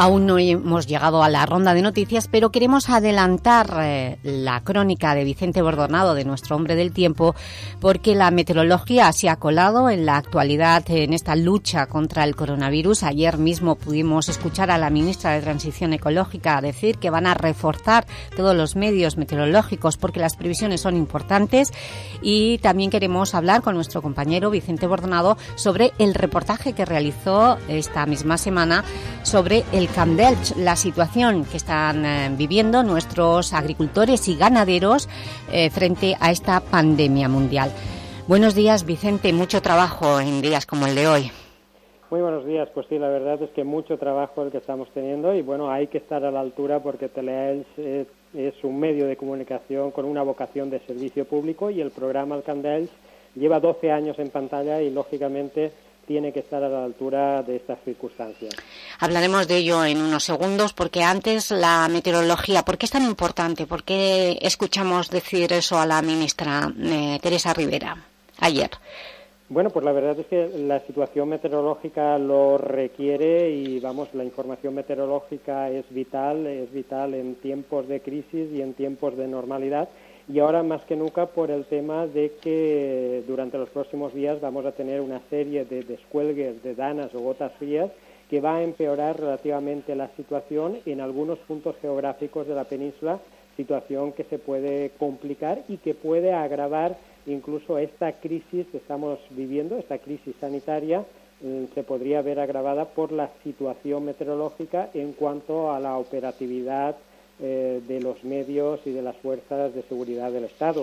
Aún no hemos llegado a la ronda de noticias, pero queremos adelantar eh, la crónica de Vicente Bordonado, de nuestro hombre del tiempo, porque la meteorología se ha colado en la actualidad en esta lucha contra el coronavirus. Ayer mismo pudimos escuchar a la ministra de Transición Ecológica decir que van a reforzar todos los medios meteorológicos porque las previsiones son importantes y también queremos hablar con nuestro compañero Vicente Bordonado sobre el reportaje que realizó esta misma semana sobre el Camp Delch, la situación que están eh, viviendo nuestros agricultores y ganaderos eh, frente a esta pandemia mundial. Buenos días, Vicente. Mucho trabajo en días como el de hoy. Muy buenos días. Pues sí, la verdad es que mucho trabajo el que estamos teniendo y bueno, hay que estar a la altura porque Teleelch es, es un medio de comunicación con una vocación de servicio público y el programa Alcandelch lleva 12 años en pantalla y lógicamente tiene que estar a la altura de estas circunstancias. Hablaremos de ello en unos segundos, porque antes la meteorología, ¿por qué es tan importante? ¿Por qué escuchamos decir eso a la ministra eh, Teresa Rivera ayer? Bueno, pues la verdad es que la situación meteorológica lo requiere y vamos, la información meteorológica es vital, es vital en tiempos de crisis y en tiempos de normalidad y ahora más que nunca por el tema de que durante los próximos días vamos a tener una serie de descuelgues de danas o gotas frías que va a empeorar relativamente la situación en algunos puntos geográficos de la península, situación que se puede complicar y que puede agravar incluso esta crisis que estamos viviendo, esta crisis sanitaria, eh, se podría ver agravada por la situación meteorológica en cuanto a la operatividad eh, de los medios y de las fuerzas de seguridad del Estado.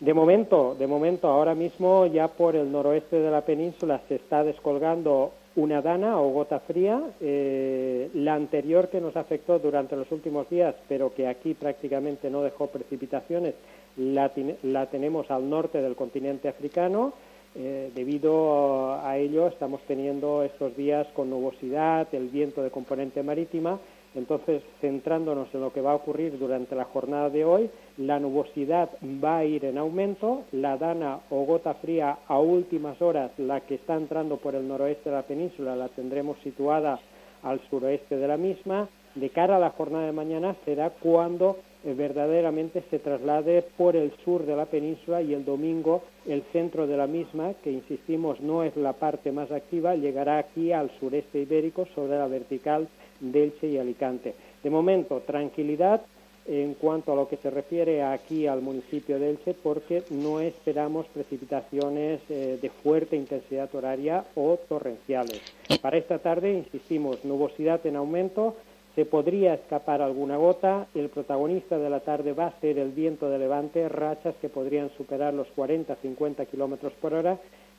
De momento, de momento, ahora mismo ya por el noroeste de la península se está descolgando una dana o gota fría, eh, la anterior que nos afectó durante los últimos días, pero que aquí prácticamente no dejó precipitaciones, la, tenemos al norte del continente africano. Eh, debido a ello estamos teniendo estos días con nubosidad, el viento de componente marítima entonces, centrándonos en lo que va a ocurrir durante la jornada de hoy, la nubosidad va a ir en aumento, la dana o gota fría a últimas horas, la que está entrando por el noroeste de la península, la tendremos situada al suroeste de la misma. De cara a la jornada de mañana será cuando eh, verdaderamente se traslade por el sur de la península y el domingo el centro de la misma, que insistimos no es la parte más activa, llegará aquí al sureste ibérico sobre la vertical de Elche y Alicante. De momento, tranquilidad en cuanto a lo que se refiere aquí al municipio de Elche, porque no esperamos precipitaciones eh, de fuerte intensidad horaria o torrenciales. Para esta tarde, insistimos, nubosidad en aumento, se podría escapar alguna gota, el protagonista de la tarde va a ser el viento de levante, rachas que podrían superar los 40-50 kilómetros por hora,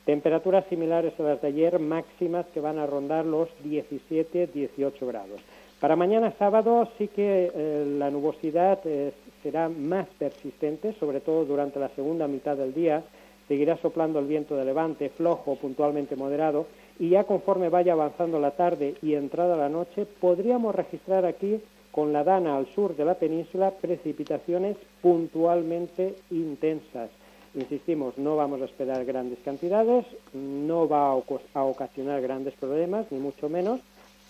temperaturas similares a las de ayer, máximas que van a rondar los 17-18 grados. Para mañana sábado sí que eh, la nubosidad eh, será más persistente, sobre todo durante la segunda mitad del día. Seguirá soplando el viento de levante, flojo, puntualmente moderado, y ya conforme vaya avanzando la tarde y entrada la noche, podríamos registrar aquí, con la dana al sur de la península, precipitaciones puntualmente intensas. Insistimos, no vamos a esperar grandes cantidades, no va a ocasionar grandes problemas, ni mucho menos.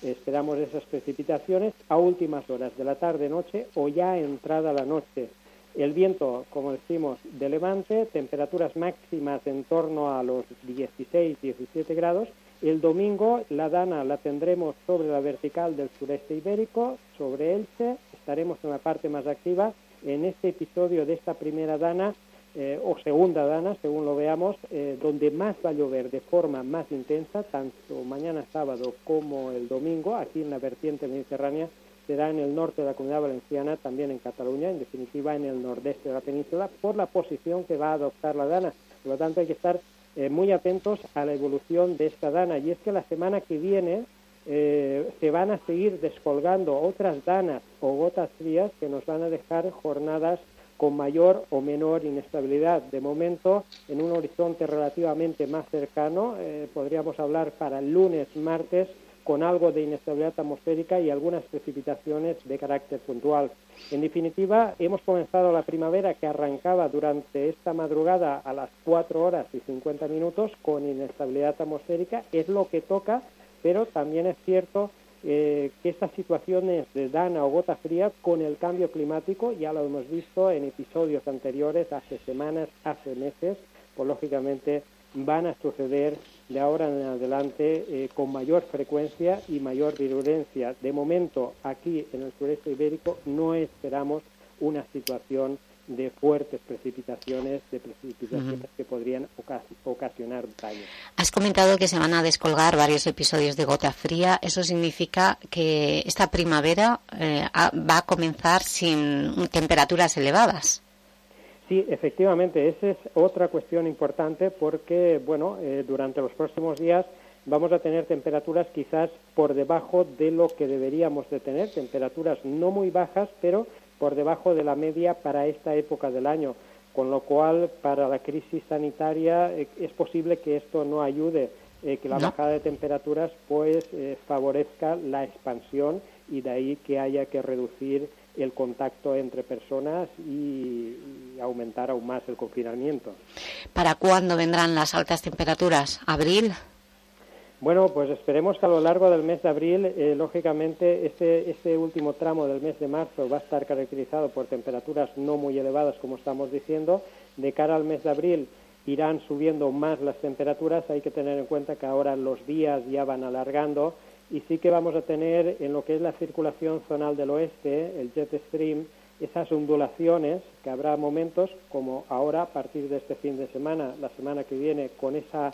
Esperamos esas precipitaciones a últimas horas de la tarde-noche o ya entrada la noche. El viento, como decimos, de levante, temperaturas máximas en torno a los 16-17 grados. El domingo la dana la tendremos sobre la vertical del sureste ibérico, sobre Elche, estaremos en la parte más activa. En este episodio de esta primera dana eh, o segunda dana, según lo veamos, eh, donde más va a llover de forma más intensa, tanto mañana sábado como el domingo, aquí en la vertiente mediterránea, será en el norte de la comunidad valenciana, también en Cataluña, en definitiva en el nordeste de la península, por la posición que va a adoptar la dana. Por lo tanto, hay que estar eh, muy atentos a la evolución de esta dana. Y es que la semana que viene se van a seguir descolgando otras danas o gotas frías que nos van a dejar jornadas con mayor o menor inestabilidad. De momento, en un horizonte relativamente más cercano, eh, podríamos hablar para lunes, martes, con algo de inestabilidad atmosférica y algunas precipitaciones de carácter puntual. En definitiva, hemos comenzado la primavera que arrancaba durante esta madrugada a las 4 horas y 50 minutos con inestabilidad atmosférica. Es lo que toca, pero también es cierto eh, que estas situaciones de dana o gota fría con el cambio climático, ya lo hemos visto en episodios anteriores, hace semanas, hace meses, pues lógicamente van a suceder de ahora en adelante eh, con mayor frecuencia y mayor virulencia. De momento, aquí en el sureste ibérico no esperamos una situación de fuertes precipitaciones, de precipitaciones que podrían ocasionar daño. Has comentado que se van a descolgar varios episodios de gota fría. ¿Eso significa que esta primavera eh, va a comenzar sin temperaturas elevadas? Sí, efectivamente, esa es otra cuestión importante porque, bueno, eh, durante los próximos días vamos a tener temperaturas quizás por debajo de lo que deberíamos de tener, temperaturas no muy bajas, pero por debajo de la media para esta época del año, con lo cual para la crisis sanitaria eh, es posible que esto no ayude, eh, que la bajada de temperaturas pues eh, favorezca la expansión y de ahí que haya que reducir el contacto entre personas y, y, aumentar aún más el confinamiento. ¿Para cuándo vendrán las altas temperaturas? ¿Abril? Bueno, pues esperemos que a lo largo del mes de abril, eh, lógicamente, este, este último tramo del mes de marzo va a estar caracterizado por temperaturas no muy elevadas, como estamos diciendo. De cara al mes de abril irán subiendo más las temperaturas. Hay que tener en cuenta que ahora los días ya van alargando y sí que vamos a tener en lo que es la circulación zonal del oeste, el jet stream, esas ondulaciones que habrá momentos como ahora a partir de este fin de semana, la semana que viene, con esa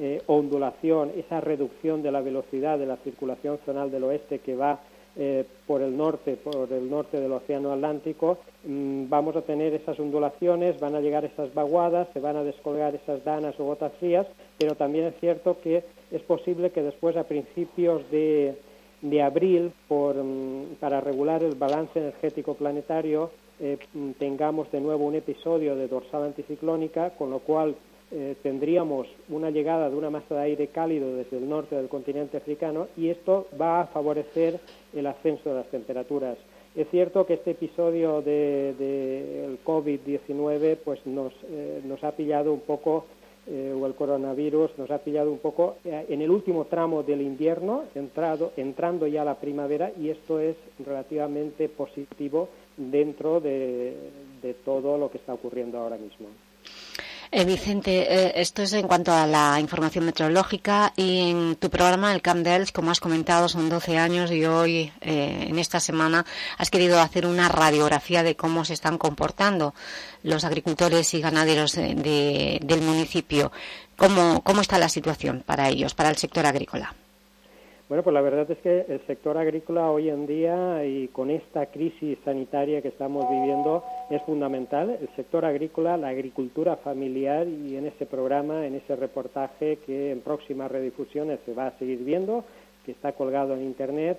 eh, ondulación, esa reducción de la velocidad de la circulación zonal del oeste que va eh, por el norte, por el norte del Océano Atlántico, mm, vamos a tener esas ondulaciones, van a llegar esas vaguadas, se van a descolgar esas danas o gotas frías, pero también es cierto que es posible que después, a principios de, de abril, por, mm, para regular el balance energético planetario, eh, mm, tengamos de nuevo un episodio de dorsal anticiclónica, con lo cual eh, tendríamos una llegada de una masa de aire cálido desde el norte del continente africano y esto va a favorecer el ascenso de las temperaturas. Es cierto que este episodio del de, COVID-19 pues nos, eh, nos ha pillado un poco eh, o el coronavirus nos ha pillado un poco en el último tramo del invierno, entrado, entrando ya la primavera, y esto es relativamente positivo dentro de, de todo lo que está ocurriendo ahora mismo. Eh, Vicente, eh, esto es en cuanto a la información meteorológica y en tu programa, el Camp Dells, como has comentado, son 12 años y hoy, eh, en esta semana, has querido hacer una radiografía de cómo se están comportando los agricultores y ganaderos de, de, del municipio. ¿Cómo, ¿Cómo está la situación para ellos, para el sector agrícola? Bueno, pues la verdad es que el sector agrícola hoy en día y con esta crisis sanitaria que estamos viviendo es fundamental. El sector agrícola, la agricultura familiar y en ese programa, en ese reportaje que en próximas redifusiones se va a seguir viendo, que está colgado en Internet,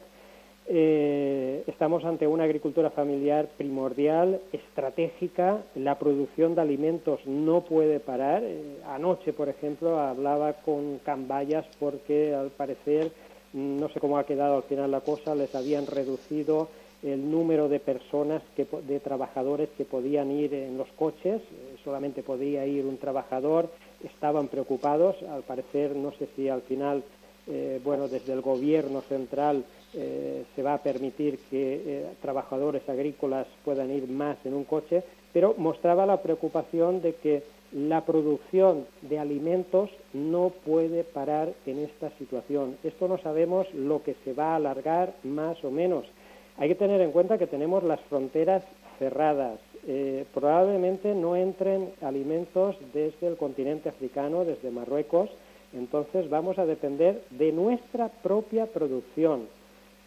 eh, estamos ante una agricultura familiar primordial, estratégica. La producción de alimentos no puede parar. Eh, anoche, por ejemplo, hablaba con Cambayas porque, al parecer, no sé cómo ha quedado al final la cosa, les habían reducido el número de personas, que, de trabajadores que podían ir en los coches. Eh, solamente podía ir un trabajador. Estaban preocupados. Al parecer, no sé si al final, bueno, desde el gobierno central eh, se va a permitir que eh, trabajadores agrícolas puedan ir más en un coche, pero mostraba la preocupación de que la producción de alimentos no puede parar en esta situación. Esto no sabemos lo que se va a alargar más o menos. Hay que tener en cuenta que tenemos las fronteras cerradas. Eh, probablemente no entren alimentos desde el continente africano, desde Marruecos. Entonces vamos a depender de nuestra propia producción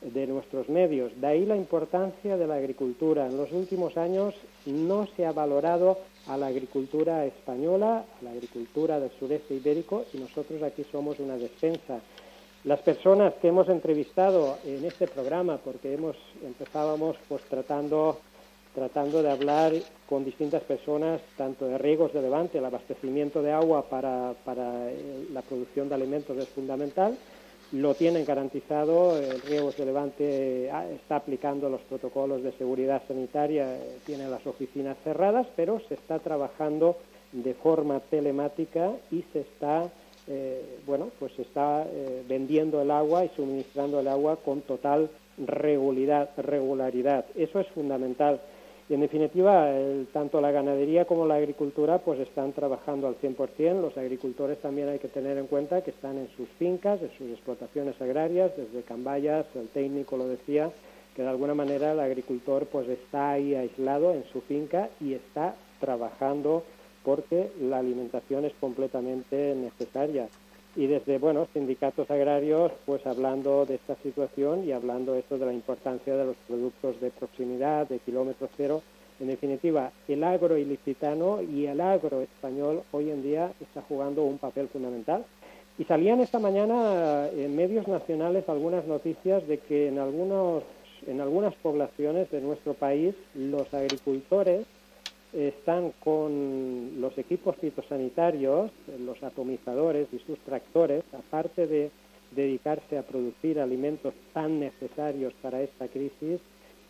de nuestros medios. De ahí la importancia de la agricultura. En los últimos años no se ha valorado a la agricultura española, a la agricultura del sureste ibérico, y nosotros aquí somos una despensa. Las personas que hemos entrevistado en este programa, porque hemos empezábamos pues tratando tratando de hablar con distintas personas, tanto de riegos de levante, el abastecimiento de agua para, para eh, la producción de alimentos es fundamental, lo tienen garantizado. El Riegos de Levante ah, está aplicando los protocolos de seguridad sanitaria, eh, tiene las oficinas cerradas, pero se está trabajando de forma telemática y se está, eh, bueno, pues se está eh, vendiendo el agua y suministrando el agua con total regularidad. regularidad. Eso es fundamental. En definitiva, tanto la ganadería como la agricultura pues están trabajando al 100%. Los agricultores también hay que tener en cuenta que están en sus fincas, en sus explotaciones agrarias, desde Cambayas, el técnico lo decía, que de alguna manera el agricultor pues está ahí aislado en su finca y está trabajando porque la alimentación es completamente necesaria y desde bueno sindicatos agrarios pues hablando de esta situación y hablando esto de la importancia de los productos de proximidad de kilómetro cero en definitiva el agro ilicitano y el agro español hoy en día está jugando un papel fundamental. Y salían esta mañana en medios nacionales algunas noticias de que en algunos en algunas poblaciones de nuestro país los agricultores están con los equipos fitosanitarios, los atomizadores y sus tractores, aparte de dedicarse a producir alimentos tan necesarios para esta crisis,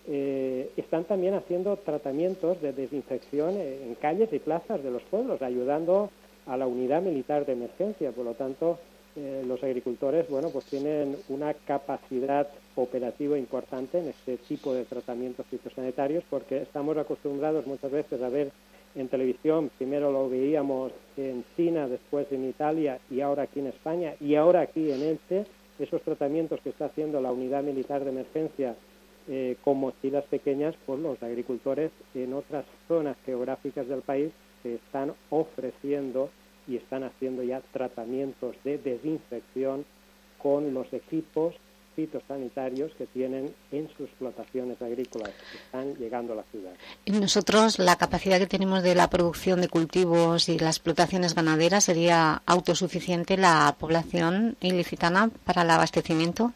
eh, están también haciendo tratamientos de desinfección en calles y plazas de los pueblos, ayudando a la unidad militar de emergencia. Por lo tanto, eh, los agricultores, bueno, pues tienen una capacidad operativa importante en este tipo de tratamientos fitosanitarios porque estamos acostumbrados muchas veces a ver en televisión, primero lo veíamos en China, después en Italia y ahora aquí en España y ahora aquí en Elche, esos tratamientos que está haciendo la unidad militar de emergencia eh, con mochilas pequeñas, pues los agricultores en otras zonas geográficas del país se están ofreciendo y están haciendo ya tratamientos de desinfección con los equipos fitosanitarios que tienen en sus explotaciones agrícolas que están llegando a la ciudad. Nosotros, la capacidad que tenemos de la producción de cultivos y las explotaciones ganaderas, ¿sería autosuficiente la población ilicitana para el abastecimiento?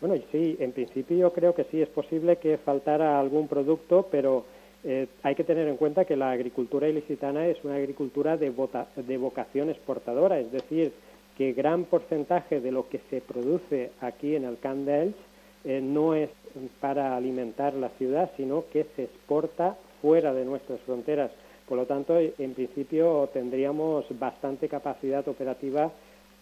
Bueno, sí, en principio yo creo que sí es posible que faltara algún producto, pero eh, hay que tener en cuenta que la agricultura ilicitana es una agricultura de, de vocación exportadora, es decir, que gran porcentaje de lo que se produce aquí en el Camp eh, no es para alimentar la ciudad, sino que se exporta fuera de nuestras fronteras. Por lo tanto, en principio tendríamos bastante capacidad operativa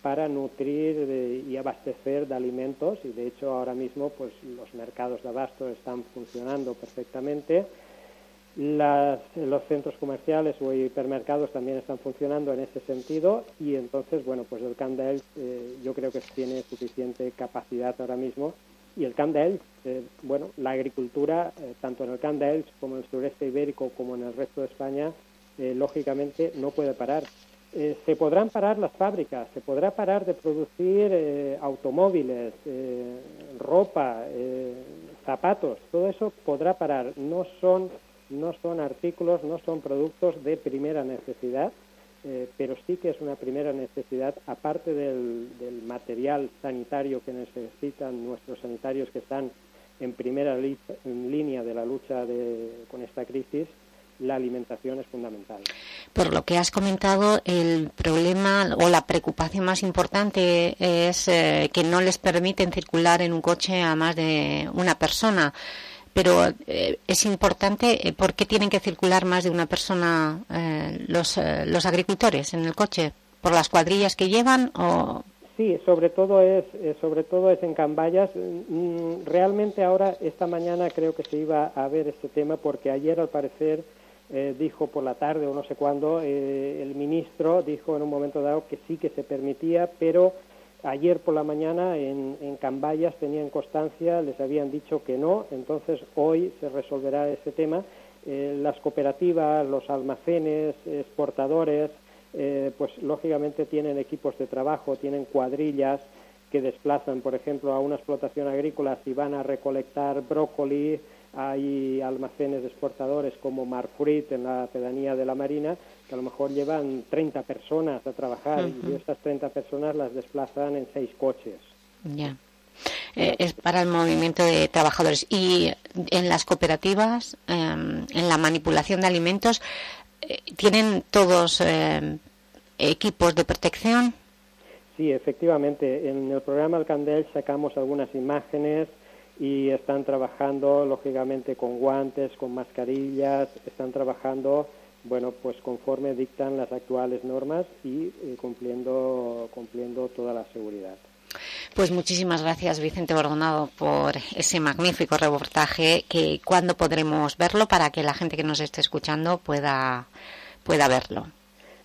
para nutrir y abastecer de alimentos y de hecho ahora mismo pues los mercados de abasto están funcionando perfectamente los centros comerciales o hipermercados también están funcionando en ese sentido y entonces, bueno, pues el Camp eh, yo creo que tiene suficiente capacidad ahora mismo y el Camp eh, bueno, la agricultura, eh, tanto en el Camp como en el sureste ibérico como en el resto de España, lógicamente no puede parar. se podrán parar las fábricas, se podrá parar de producir automóviles, ropa, zapatos, todo eso podrá parar. No son no son artículos, no son productos de primera necesidad, eh, pero sí que es una primera necesidad, aparte del, material sanitario que necesitan nuestros sanitarios que están en primera línea de la lucha con esta crisis, la alimentación es fundamental. Por lo que has comentado, el problema o la preocupación más importante es eh, que no les permiten circular en un coche a más de una persona. Pero eh, es importante, eh, ¿por qué tienen que circular más de una persona los, los agricultores en el coche? ¿Por las cuadrillas que llevan o Sí, sobre todo es sobre todo es en Cambayas. Mm, realmente ahora esta mañana creo que se iba a ver este tema porque ayer al parecer eh, dijo por la tarde o no sé cuándo, eh, el ministro dijo en un momento dado que sí que se permitía, pero ayer por la mañana en, Cambayas tenían constancia, les habían dicho que no, entonces hoy se resolverá ese tema. Eh, las cooperativas, los almacenes, exportadores, pues lógicamente tienen equipos de trabajo, tienen cuadrillas que desplazan, por ejemplo, a una explotación agrícola si van a recolectar brócoli, hay almacenes exportadores como Marfruit en la pedanía de la Marina, que a lo mejor llevan 30 personas a trabajar y estas 30 personas las desplazan en seis coches. Ya. Eh, es para el movimiento de trabajadores. Y en las cooperativas, em, en la manipulación de alimentos, eh, ¿tienen todos em, equipos de protección? Sí, efectivamente. En el programa Alcandel sacamos algunas imágenes y están trabajando lógicamente con guantes, con mascarillas, están trabajando bueno, pues conforme dictan las actuales normas y eh, cumpliendo cumpliendo toda la seguridad. Pues muchísimas gracias, Vicente Bordonado, por ese magnífico reportaje. Que ¿Cuándo podremos verlo para que la gente que nos esté escuchando pueda, pueda verlo?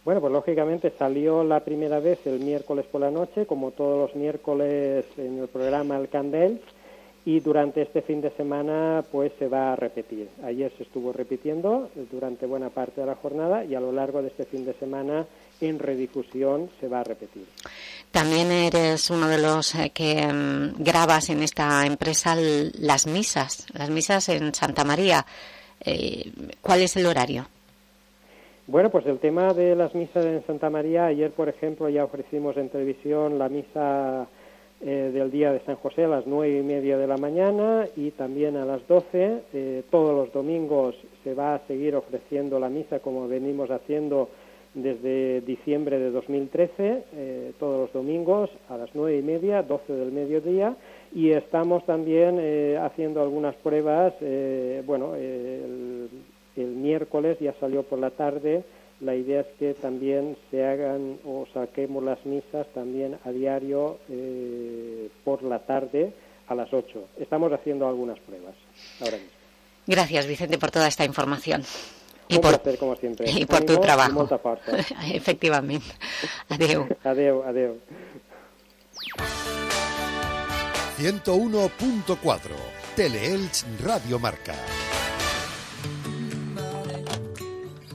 Bueno, pues lógicamente salió la primera vez el miércoles por la noche, como todos los miércoles en el programa El Candel, y durante este fin de semana pues se va a repetir. Ayer se estuvo repitiendo durante buena parte de la jornada y a lo largo de este fin de semana en redifusión se va a repetir. También eres uno de los eh, que mm, grabas en esta empresa las misas, las misas en Santa María. Eh, ¿Cuál es el horario? Bueno, pues el tema de las misas en Santa María, ayer por ejemplo ya ofrecimos en televisión la misa eh, del día de San José a las nueve y media de la mañana y también a las doce. Eh, todos los domingos se va a seguir ofreciendo la misa como venimos haciendo desde diciembre de 2013, eh, todos los domingos a las nueve y media, doce del mediodía, y estamos también haciendo algunas pruebas. bueno, el, el miércoles ya salió por la tarde la idea es que también se hagan o saquemos las misas también a diario eh, por la tarde a las 8. Estamos haciendo algunas pruebas ahora mismo. Gracias, Vicente, por toda esta información. Y por, como siempre. Y por tu trabajo. Efectivamente. Adeu. adeu, adeu. 101.4 Teleelch Radio Marca.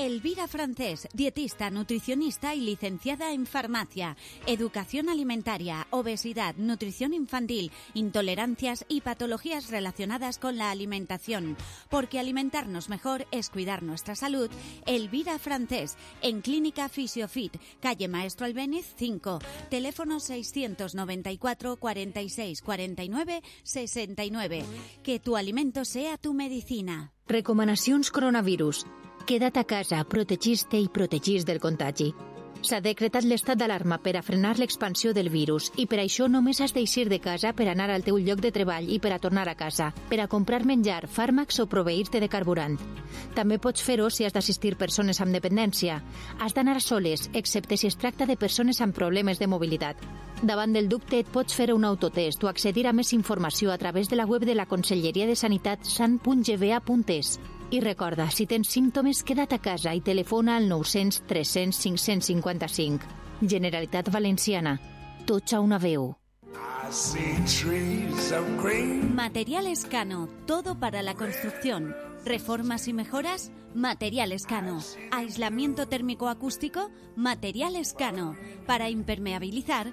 Elvira Francés, dietista, nutricionista y licenciada en farmacia, educación alimentaria, obesidad, nutrición infantil, intolerancias y patologías relacionadas con la alimentación. Porque alimentarnos mejor es cuidar nuestra salud. Elvira Francés, en Clínica Fisiofit, calle Maestro Albéniz 5, teléfono 694 46 49 69. Que tu alimento sea tu medicina. Recomanacions coronavirus. Queda't a casa, protegis-te i protegis del contagi. S'ha decretat l'estat d'alarma per a frenar l'expansió del virus i per això només has d'eixir de casa per anar al teu lloc de treball i per a tornar a casa, per a comprar menjar, fàrmacs o proveir-te de carburant. També pots fer-ho si has d'assistir persones amb dependència. Has d'anar soles, excepte si es tracta de persones amb problemes de mobilitat. Davant del dubte et pots fer un autotest o accedir a més informació a través de la web de la Conselleria de Sanitat sant.gva.es. I recorda, si tens símptomes, queda't a casa i telefona al 900 300 555. Generalitat Valenciana. Tots a una veu. Material Escano, todo para la construcción. Reformas y mejoras, Material Escano. Aislamiento térmico acústico, Material Escano. Para impermeabilizar,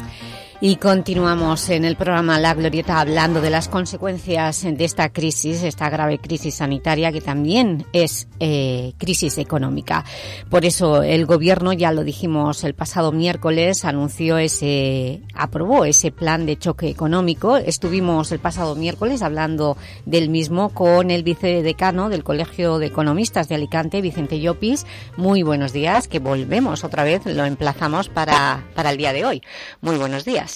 Y continuamos en el programa La Glorieta hablando de las consecuencias de esta crisis, esta grave crisis sanitaria que también es eh, crisis económica. Por eso el Gobierno, ya lo dijimos el pasado miércoles, anunció ese, aprobó ese plan de choque económico. Estuvimos el pasado miércoles hablando del mismo con el vicedecano del Colegio de Economistas de Alicante, Vicente Llopis. Muy buenos días, que volvemos otra vez, lo emplazamos para, para el día de hoy. Muy buenos días.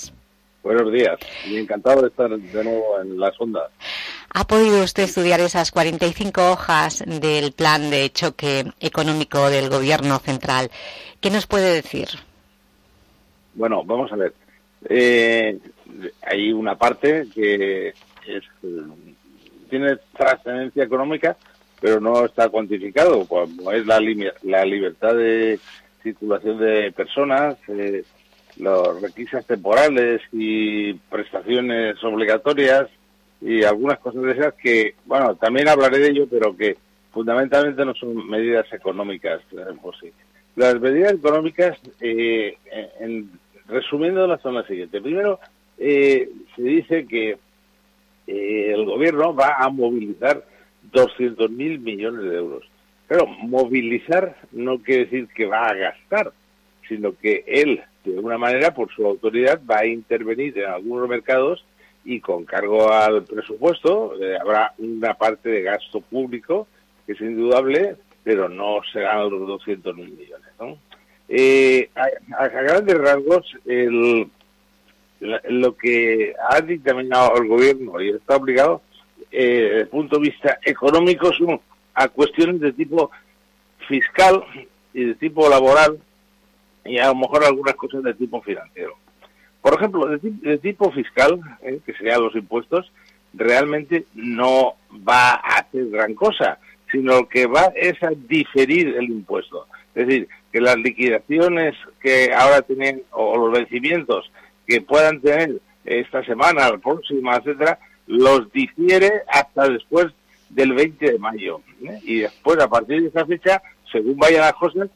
Buenos días y encantado de estar de nuevo en las ondas. ¿Ha podido usted estudiar esas 45 hojas del plan de choque económico del Gobierno central? ¿Qué nos puede decir? Bueno, vamos a ver. Eh, hay una parte que es, tiene trascendencia económica, pero no está cuantificado, como es la, la libertad de circulación de personas, eh, los requisitos temporales y prestaciones obligatorias y algunas cosas de esas que, bueno, también hablaré de ello, pero que fundamentalmente no son medidas económicas eh, por sí. Las medidas económicas, eh, en, resumiendo, las son las siguientes. Primero, eh, se dice que el gobierno va a movilizar 200.000 millones de euros. Pero movilizar no quiere decir que va a gastar, sino que él de alguna manera, por su autoridad, va a intervenir en algunos mercados y con cargo al presupuesto eh, habrá una parte de gasto público que es indudable, pero no serán los 200.000 millones. ¿no? Eh, a, grandes rasgos, el, lo que ha dictaminado el gobierno y está obligado, eh, desde el punto de vista económico, son a cuestiones de tipo fiscal y de tipo laboral y a lo mejor algunas cosas de tipo financiero. Por ejemplo, de, tipo fiscal, eh, que serían los impuestos, realmente no va a hacer gran cosa, sino que va es a diferir el impuesto. Es decir, que las liquidaciones que ahora tienen, o los vencimientos que puedan tener esta semana, la próxima, etcétera, los difiere hasta después del 20 de mayo. ¿eh? Y después, a partir de esa fecha, según vayan las cosas,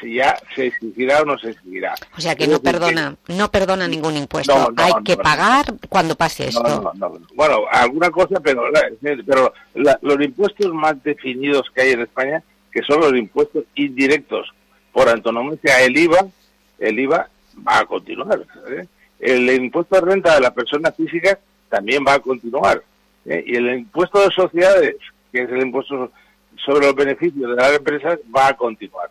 si ya se exigirá o no se exigirá. O sea que no perdona, no perdona ningún impuesto. Hay que pagar cuando pase esto. Bueno, alguna cosa, pero, pero los impuestos más definidos que hay en España, que son los impuestos indirectos, por antonomasia el IVA, el IVA va a continuar. ¿eh? El impuesto de renta de la persona física también va a continuar. ¿eh? Y el impuesto de sociedades, que es el impuesto sobre los beneficios de las empresas, va a continuar.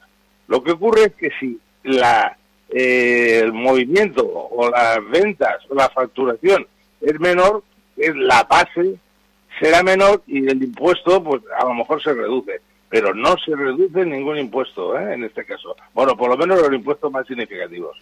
Lo que ocurre es que si la, eh, el movimiento o las ventas o la facturación es menor, es la base será menor y el impuesto pues a lo mejor se reduce pero no se reduce ningún impuesto ¿eh? en este caso. Bueno, por lo menos los impuestos más significativos.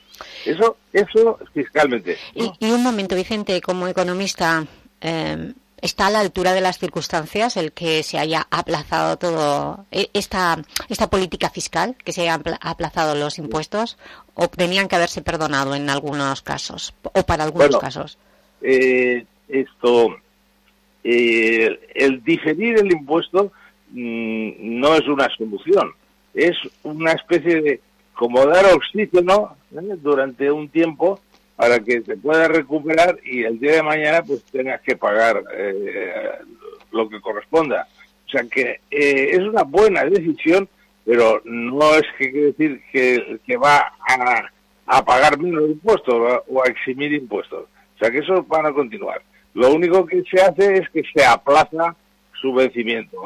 Eso, eso fiscalmente. Y, un momento, Vicente, como economista, eh, está a la altura de las circunstancias el que se haya aplazado todo eh, esta esta política fiscal, que se haya aplazado los impuestos, o tenían que haberse perdonado en algunos casos, o para algunos casos. Eh, esto, eh, el diferir el impuesto mm, no es una solución, es una especie de como dar oxígeno durante un tiempo para que te puedas recuperar y el día de mañana pues tengas que pagar eh, lo que corresponda. O sea que eh, es una buena decisión, pero no es que quiere decir que, que va a, a pagar menos impuestos o a eximir impuestos. O sea que eso van a continuar. Lo único que se hace es que se aplaza su vencimiento.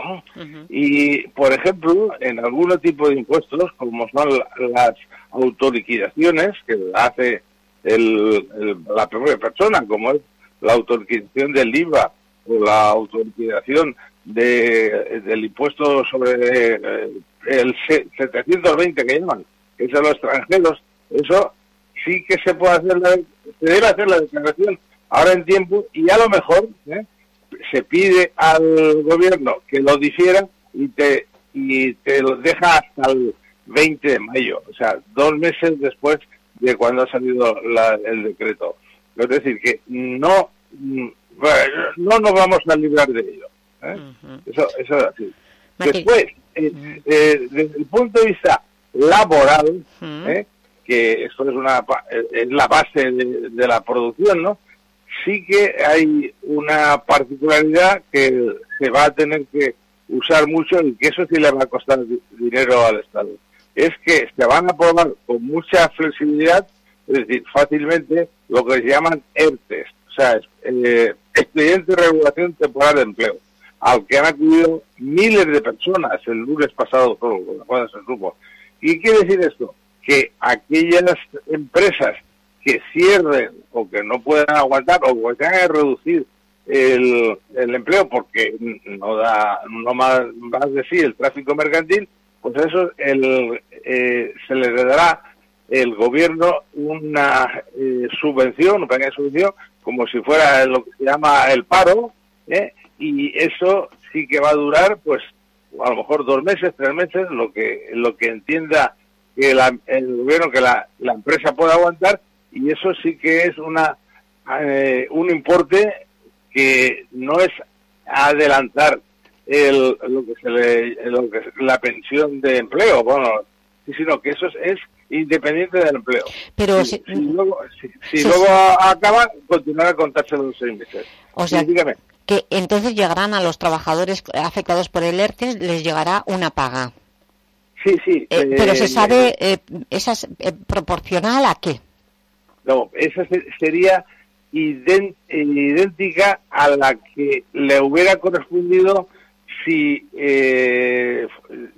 Y, por ejemplo, en algunos tipo de impuestos, como son las autoliquidaciones, que hace el, la propia persona, como es la autoliquidación del IVA o la autoliquidación de, del impuesto sobre eh, el 720 que llaman, que es a los extranjeros, eso sí que se puede hacer, la, se debe hacer la declaración ahora en tiempo y a lo mejor ¿eh? se pide al gobierno que lo difiera y te, y te lo deja hasta el 20 de mayo, o sea, dos meses después de cuando ha salido el decreto. Es decir, que no, no nos vamos a librar de ello. ¿eh? Eso, eso es así. Después, eh, eh, desde el punto de vista laboral, que esto es, una, es la base de, la producción, ¿no? Sí que hay una particularidad que se va a tener que usar mucho y que eso sí le va a costar dinero al Estado es que se van a probar con mucha flexibilidad, es decir, fácilmente, lo que se llaman ERTES, o sea, eh, expediente de regulación temporal de empleo, al que han acudido miles de personas el lunes pasado, cuando se supo. ¿Y quiere decir esto? Que aquellas empresas que cierren o que no puedan aguantar o que tengan que reducir el, el empleo porque no da no más, más de sí el tráfico mercantil, pues eso el, eh, se le dará el gobierno una eh, subvención, una pequeña subvención, como si fuera lo que se llama el paro, ¿eh? y eso sí que va a durar, pues, a lo mejor dos meses, tres meses, lo que lo que entienda que el gobierno, que la, la empresa pueda aguantar, y eso sí que es una un importe que no es adelantar el, lo que se le, lo que la pensión de empleo, bueno, sino que eso es, independiente del empleo. Pero si, luego, si, luego acaba, continuará a contarse los seis meses. O sea, que entonces llegarán a los trabajadores afectados por el ERTE, les llegará una paga. Sí, sí. Eh, pero se eh, sabe, eh, ¿esa es proporcional a qué? No, esa sería idéntica a la que le hubiera correspondido si, eh,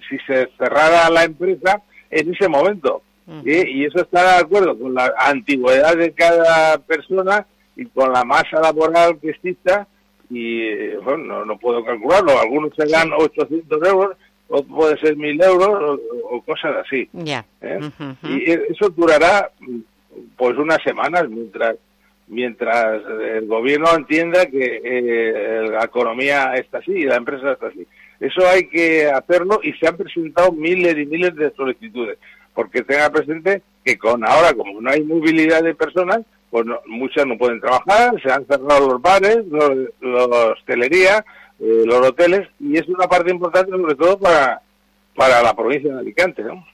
si se cerrara la empresa en ese momento. Y eso está de acuerdo con la antigüedad de cada persona y con la masa laboral que exista. Y bueno, no, puedo calcularlo. Algunos serán 800 euros, o puede ser 1000 euros o, cosas así. Ya. ¿Eh? Y eso durará pues unas semanas mientras mientras el gobierno entienda que eh, la economía está así y la empresa está así. Eso hay que hacerlo y se han presentado miles y miles de solicitudes, porque tenga presente que con ahora, como no hay movilidad de personas, pues muchas no pueden trabajar, se han cerrado los bares, la hostelería, eh, los hoteles, y es una parte importante sobre todo para, para la provincia de Alicante, ¿no?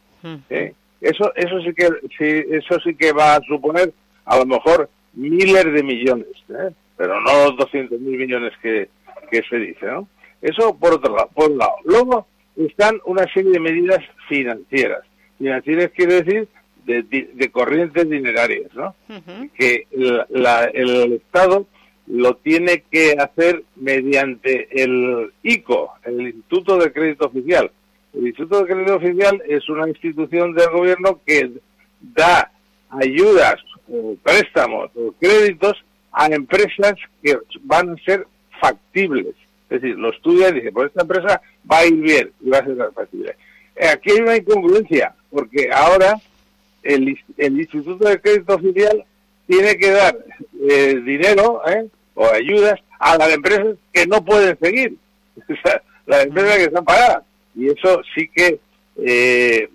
¿Eh? Eso, eso sí que, sí, eso sí que va a suponer a lo mejor miles de millones, ¿eh? pero no los 200 mil millones que, que se dice, ¿no? Eso por otro lado. Por un lado. Luego están una serie de medidas financieras. Financieras quiere decir de, de, corrientes dinerarias, ¿no? Que el Estado lo tiene que hacer mediante el ICO, el Instituto de Crédito Oficial. El Instituto de Crédito Oficial es una institución del gobierno que da ayudas préstamos o créditos a empresas que van a ser factibles. Es decir, lo estudia y dice, pues esta empresa va a ir bien y va a ser factible. Eh, aquí hay una incongruencia, porque ahora el, Instituto de Crédito Oficial tiene que dar eh, dinero eh, o ayudas a las empresas que no pueden seguir, las empresas que están paradas. Y eso sí que eh,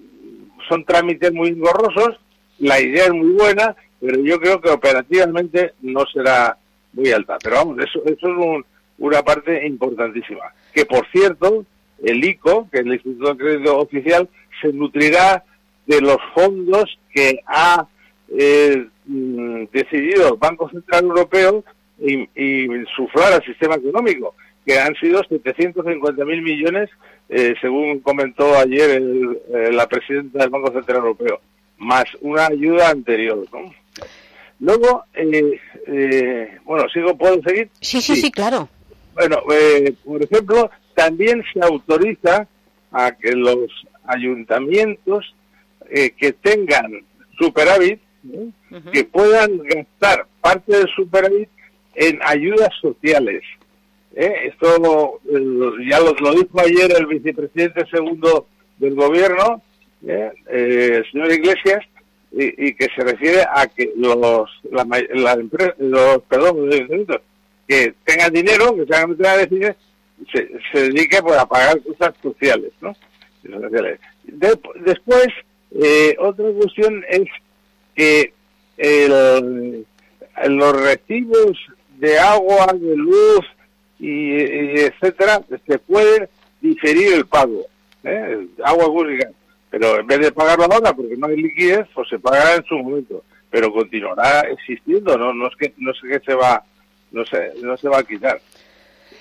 son trámites muy engorrosos, la idea es muy buena, pero yo creo que operativamente no será muy alta. Pero vamos, eso, eso es un- una parte importantísima. Que por cierto, el ICO, que es el Instituto de Crédito Oficial, se nutrirá de los fondos que ha eh, mm, decidido el Banco Central Europeo y, insuflar al sistema económico, que han sido 750.000 millones, eh, según comentó ayer el- eh, la presidenta del Banco Central Europeo, más una ayuda anterior. ¿no? Luego, eh, eh, bueno, ¿sigo? ¿Puedo seguir? Sí, sí, sí, claro. Bueno, eh, por ejemplo, también se autoriza a que los ayuntamientos eh, que tengan superávit, que puedan gastar parte del superávit en ayudas sociales. ¿eh? Esto eh, ya lo, lo dijo ayer el vicepresidente segundo del gobierno, ¿eh? Eh, el señor Iglesias, y, y que se refiere a que los, la, la los, perdón, los que tengan dinero, que se hagan decidir, se, se dedique pues, a pagar cosas sociales, ¿no? De- después, eh, otra cuestión es que el- los recibos de agua, de luz y, y etcétera, se puede diferir el pago, ¿eh? agua pública. Pero en vez de pagarlo ahora porque no hay liquidez, pues se pagará en su momento. Pero continuará existiendo, no, no es que no sé qué se va, no sé, no se va a quitar.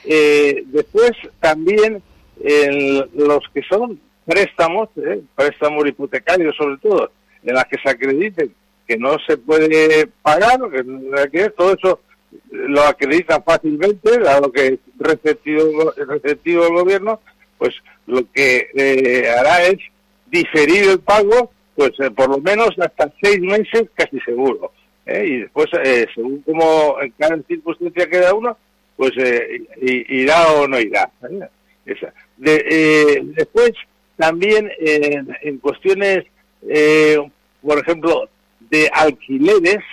Eh, después también el- los que son préstamos, ¿eh? préstamos hipotecarios sobre todo, en las que se acrediten que no se puede pagar, que que todo eso lo acreditan fácilmente, dado que es receptivo, receptivo el gobierno, pues lo que eh, hará es diferir el pago, pues eh, por lo menos hasta seis meses casi seguro. ¿eh? Y después, eh, según como en cada circunstancia queda uno, pues eh, irá o no irá. Esa. De- eh, después, también en, en cuestiones, por ejemplo, de alquileres,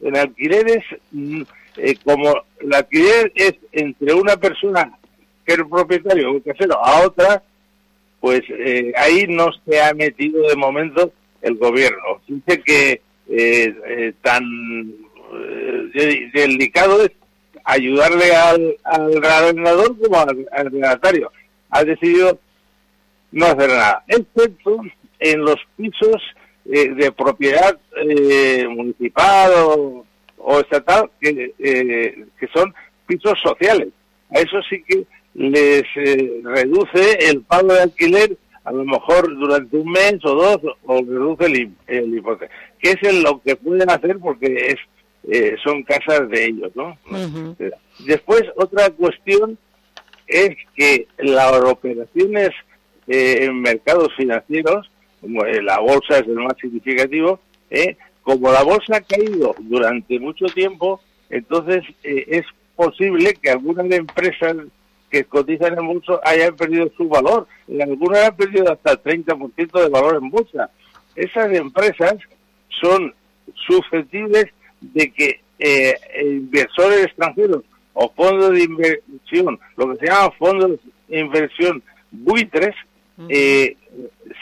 en alquileres, mm, como el alquiler es entre una persona que es el propietario o el casero a otra, pues eh, ahí no se ha metido de momento el gobierno. Dice que eh, eh, tan eh, de- delicado es ayudarle al, al arrendador como al, al arrendatario. Ha decidido no hacer nada, excepto en los pisos eh, de propiedad eh, municipal o, o estatal que, eh, que son pisos sociales. A eso sí que les eh, reduce el pago de alquiler a lo mejor durante un mes o dos o reduce el, el hipoteca. Que es lo que pueden hacer porque es eh, son casas de ellos, ¿no? Después, otra cuestión es que las operaciones eh, en mercados financieros, como eh, la bolsa es el más significativo, eh, como la bolsa ha caído durante mucho tiempo, entonces eh, es posible que algunas empresas que cotizan en bolsa hayan perdido su valor. Y algunas han perdido hasta el 30% de valor en bolsa. Esas empresas son susceptibles de que eh, inversores extranjeros o fondos de inversión, lo que se llama fondos de inversión buitres, eh,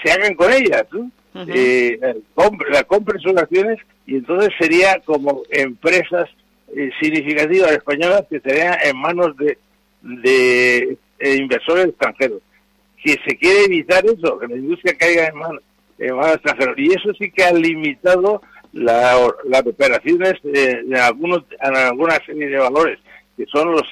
se hagan con ellas, ¿no? Eh, compre- la compren sus acciones y entonces sería como empresas eh, significativas españolas que estarían en manos de, de eh, inversores extranjeros. Que se quiere evitar eso, que la industria caiga en manos, en manos extranjeros. Y eso sí que ha limitado la- las operaciones eh, de algunos, en alguna serie de valores, que son los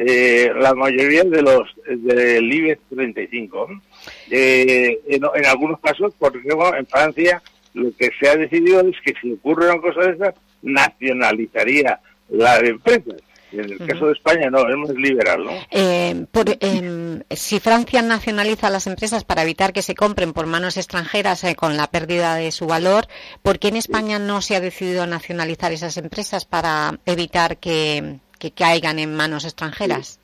eh, la mayoría de los del IBEX 35. ¿no? Eh, en, en algunos casos, por ejemplo, en Francia, lo que se ha decidido es que si ocurre una cosa de esas, nacionalizaría las empresas. Y en el caso de España no, es más liberal, ¿no? Eh, por, em, si Francia nacionaliza las empresas para evitar que se compren por manos extranjeras eh, con la pérdida de su valor, ¿por qué en España no se ha decidido nacionalizar esas empresas para evitar que, que caigan en manos extranjeras?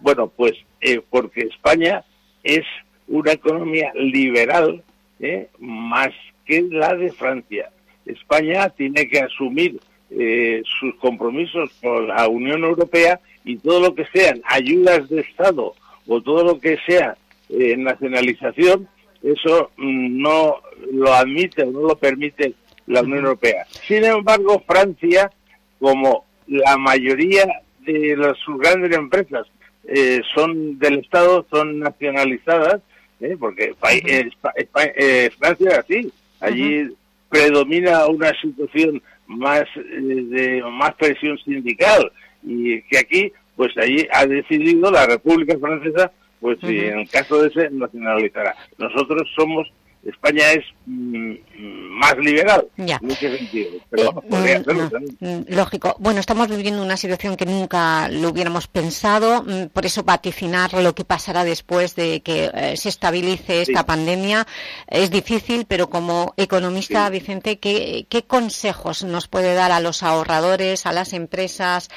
Bueno, pues eh, porque España es una economía liberal ¿eh? más que la de Francia. España tiene que asumir eh, sus compromisos con la Unión Europea y todo lo que sean ayudas de Estado o todo lo que sea eh, nacionalización, eso mm, no lo admite o no lo permite la Unión Europea. Sin embargo, Francia, como la mayoría de las, sus grandes empresas eh, son del Estado, son nacionalizadas, ¿eh? porque eh, Francia es así, allí predomina una situación más de más presión sindical y que aquí, pues allí ha decidido la República Francesa, pues si en caso de ese nacionalizará. Nosotros somos España es mm, más liberal en ese sentido. Pero vamos, podría hacerlo también. Lógico. Bueno, estamos viviendo una situación que nunca lo hubiéramos pensado, mm, por eso vaticinar lo que pasará después de que eh, se estabilice esta pandemia es difícil, pero como economista, Vicente, ¿qué, ¿qué consejos nos puede dar a los ahorradores, a las empresas,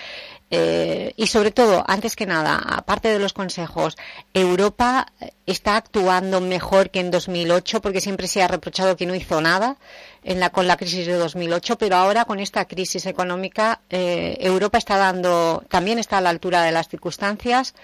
eh, y sobre todo, antes que nada, aparte de los consejos, ¿Europa está actuando mejor que en 2008? Porque siempre se ha reprochado que no hizo nada en la, con la crisis de 2008, pero ahora con esta crisis económica, eh, ¿Europa está dando, también está a la altura de las circunstancias?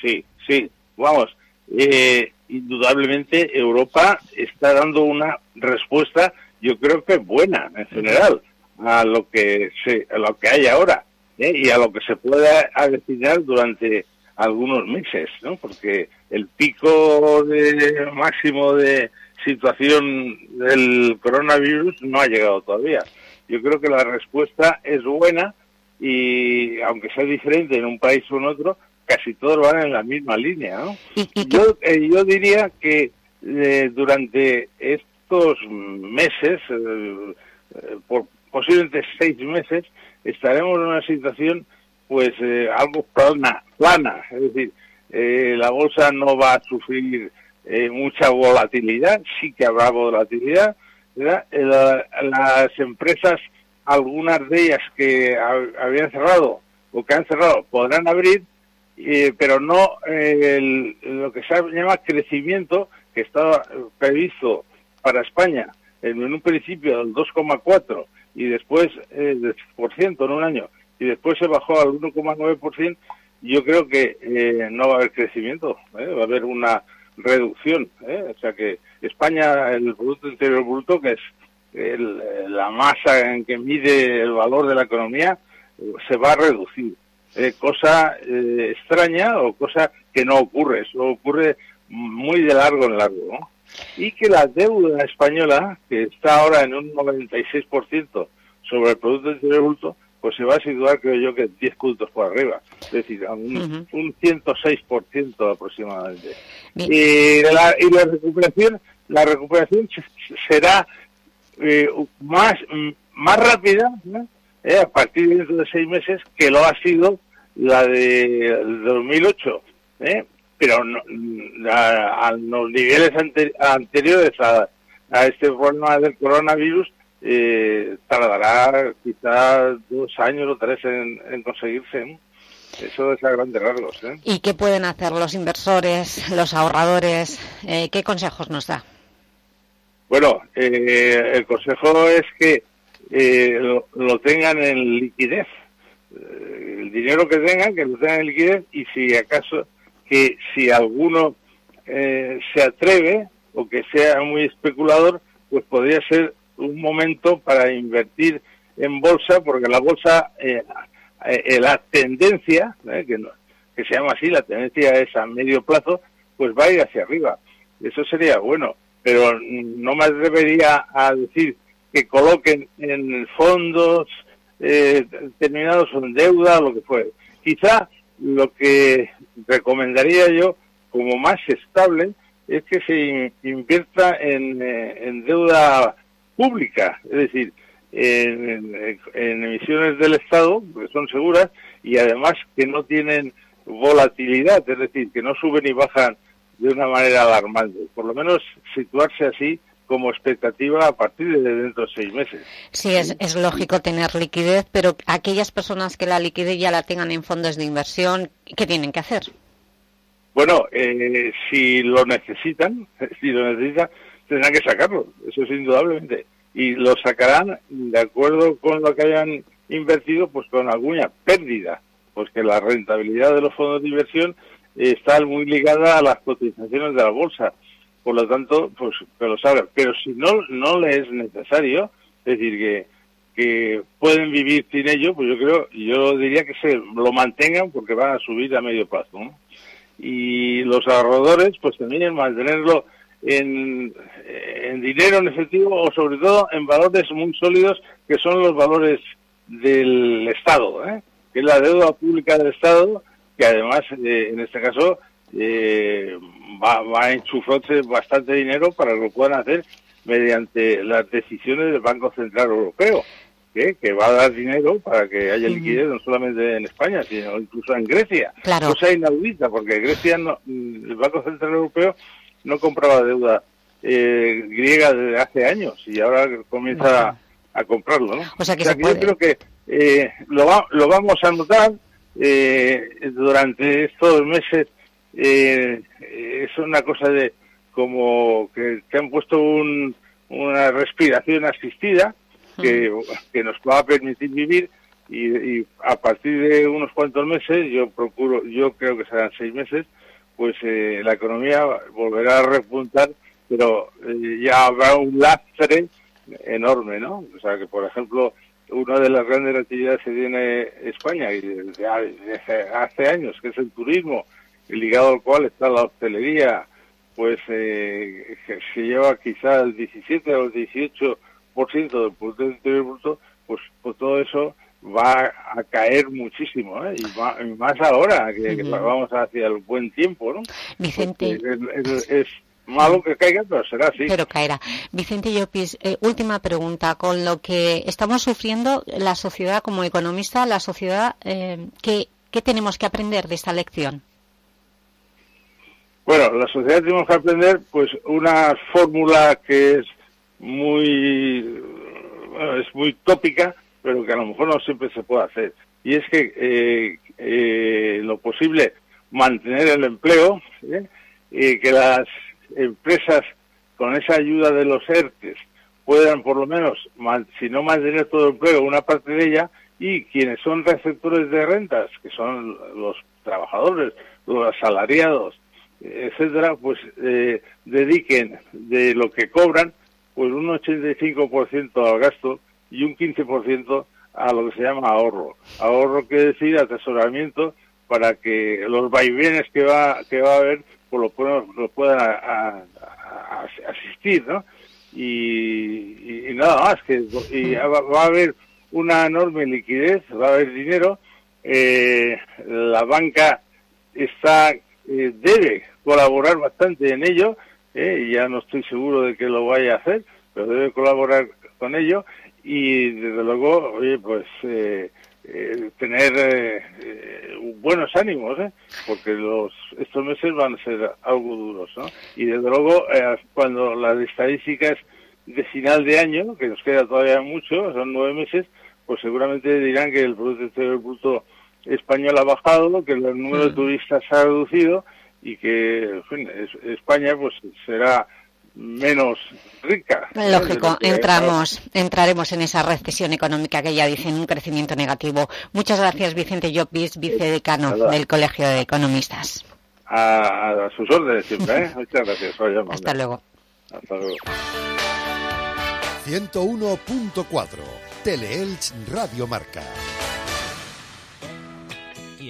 Sí, sí, vamos, eh, indudablemente Europa está dando una respuesta, yo creo que buena en general, a lo que, se, a lo que hay ahora ¿eh? y a lo que se pueda destinar durante algunos meses, ¿no? Porque el pico de máximo de situación del coronavirus no ha llegado todavía. Yo creo que la respuesta es buena y aunque sea diferente en un país o en otro, casi todos van en la misma línea, ¿no? Yo, eh, yo diría que eh, durante estos meses, por posiblemente seis meses, estaremos en una situación pues eh, algo plana, plana, es decir, eh, la bolsa no va a sufrir eh, mucha volatilidad, sí que habrá volatilidad, las empresas, algunas de ellas que habían cerrado o que han cerrado, podrán abrir, pero no lo que se llama crecimiento, que estaba previsto para España en un principio del 2,4 y después eh, por ciento en un año y después se bajó al 1,9%, yo creo que eh, no va a haber crecimiento, ¿eh? va a haber una reducción. ¿eh? O sea que España, el Producto Interior Bruto, que es la masa en que mide el valor de la economía, se va a reducir. cosa extraña o cosa que no ocurre, eso ocurre muy de largo en largo. ¿no? Y que la deuda española, que está ahora en un 96% sobre el Producto Interior Bruto, pues se va a situar, creo yo, que 10 puntos por arriba, es decir, un, 106% aproximadamente. Y la, y la recuperación, la recuperación será eh, más, más rápida eh, a partir de dentro de seis meses que lo ha sido la de 2008. ¿eh? Pero no, a, los niveles anteriores a, este problema del coronavirus eh, tardará quizás dos años o tres en, conseguirse. Eso es a grandes rasgos. ¿eh? ¿Y qué pueden hacer los inversores, los ahorradores? Eh, ¿Qué consejos nos da? Bueno, eh, el consejo es que lo, lo, tengan en liquidez. el dinero que tengan, que lo tengan en liquidez y si acaso que si alguno eh, se atreve o que sea muy especulador, pues podría ser un momento para invertir en bolsa, porque la bolsa, eh, eh, la tendencia, que, que se llama así, la tendencia es a medio plazo, pues va a ir hacia arriba. Eso sería bueno, pero no me atrevería a decir que coloquen en fondos terminados en deuda lo que fuere. Quizá lo que recomendaría yo como más estable es que se invierta en, eh, en deuda pública, es decir, en, emisiones del Estado, que son seguras, y además que no tienen volatilidad, es decir, que no suben y bajan de una manera alarmante. Por lo menos situarse así como expectativa a partir de dentro de seis meses. Sí, es, es lógico tener liquidez, pero aquellas personas que la liquidez ya la tengan en fondos de inversión, ¿qué tienen que hacer? Bueno, eh, si lo necesitan, si lo necesitan, tendrán que sacarlo, eso es indudablemente. Y lo sacarán de acuerdo con lo que hayan invertido, pues con alguna pérdida. Pues que la rentabilidad de los fondos de inversión está muy ligada a las cotizaciones de la bolsa. Por lo tanto, pues que lo saben. Pero si no, no le es necesario, es decir, que, que pueden vivir sin ello, pues yo creo, yo diría que se lo mantengan porque van a subir a medio plazo. Y los ahorradores, pues también mantenerlo en, en dinero en efectivo o sobre todo en valores muy sólidos que son los valores del Estado, ¿eh? que es la deuda pública del Estado, que además eh, en este caso eh, va, va a enchufarse bastante dinero para que lo puedan hacer mediante las decisiones del Banco Central Europeo, que, que va a dar dinero para que haya liquidez no solamente en España, sino incluso en Grecia. Claro. Cosa inaudita, porque Grecia, no, el Banco Central Europeo no compraba deuda eh, griega desde hace años y ahora comienza a, a comprarlo, ¿no? O sea que se yo puede- creo que eh, lo, va- lo vamos a notar eh, durante estos meses. Eh, es una cosa de como que te han puesto un- una respiración asistida que, que nos va a permitir vivir y, y a partir de unos cuantos meses, yo procuro, yo creo que serán seis meses, pues eh, la economía volverá a repuntar, pero eh, ya habrá un lastre enorme, ¿no? O sea que, por ejemplo, una de las grandes actividades que tiene España y desde ha- desde hace años, que es el turismo, ligado al cual está la hostelería, pues eh, se lleva quizá el 17 o el 18% del Producto Interior Bruto, pues, pues todo eso va a caer muchísimo, ¿eh? y, y más ahora que, vamos hacia el buen tiempo, ¿no? Vicente. Porque Es, es- es malo que caiga, pero será así. Pero caerá. Vicente Llopis, eh, última pregunta. Con lo que estamos sufriendo, la sociedad, como economista, la sociedad, eh, ¿qué, ¿qué tenemos que aprender de esta lección? Bueno, la sociedad tenemos que aprender pues una fórmula que es muy bueno, es muy tópica, pero que a lo mejor no siempre se puede hacer. Y es que eh, eh, lo posible mantener el empleo, ¿eh? y que las empresas con esa ayuda de los ERTES puedan por lo menos, si no mantener todo el empleo, una parte de ella, y quienes son receptores de rentas, que son los trabajadores, los asalariados, etcétera, pues eh, dediquen de lo que cobran, pues un 85% al gasto y un 15% a lo que se llama ahorro. Ahorro quiere decir atesoramiento para que los vaivenes que va que va a haber pues lo puedan, lo puedan a- a- a- asistir, ¿no? Y, y- nada más, que y va, va a haber una enorme liquidez, va a haber dinero, eh, la banca está eh, debe colaborar bastante en ello, eh, y ya no estoy seguro de que lo vaya a hacer, pero debe colaborar con ello y desde luego, oye, pues eh, eh, tener eh, eh, buenos ánimos, ¿eh? porque los estos meses van a ser algo duros, ¿no? Y desde luego, eh, cuando las estadísticas de final de año, que nos queda todavía mucho, son nueve meses, pues seguramente dirán que el Producto Interior Bruto español ha bajado, que el número de turistas ha reducido y que en fin, es- España pues será menos rica. Lógico, entramos, entraremos en esa recesión económica que ya dicen un crecimiento negativo. Muchas gracias, Vicente Llopis, vicedecano Nada. del Colegio de Economistas. A, a sus órdenes siempre, ¿eh? Muchas gracias. Vaya, Hasta luego. Hasta luego. 101.4 Teleelch Radio Marca.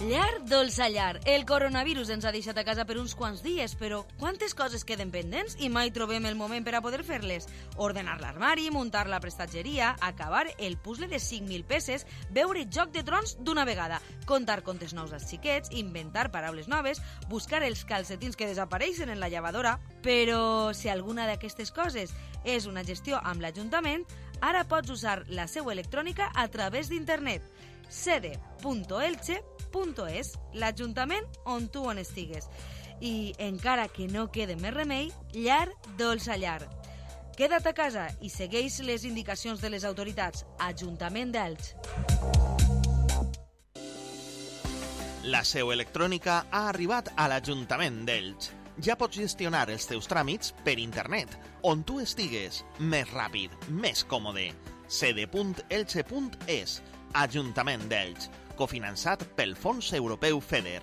Llar dolça llar. El coronavirus ens ha deixat a casa per uns quants dies, però quantes coses queden pendents i mai trobem el moment per a poder fer-les? Ordenar l'armari, muntar la prestatgeria, acabar el puzzle de 5.000 peces, veure Joc de Trons d'una vegada, contar contes nous als xiquets, inventar paraules noves, buscar els calcetins que desapareixen en la llevadora... Però si alguna d'aquestes coses és una gestió amb l'Ajuntament, ara pots usar la seu electrònica a través d'internet sede.elche.es, l'Ajuntament on tu on estigues. I encara que no quede més remei, llar dolça llar. Queda't a casa i segueix les indicacions de les autoritats. Ajuntament d'Elx. La seu electrònica ha arribat a l'Ajuntament d'Elx. Ja pots gestionar els teus tràmits per internet, on tu estigues, més ràpid, més còmode. cd.elche.es, Ajuntament d'Elx, cofinançat pel Fons Europeu FEDER.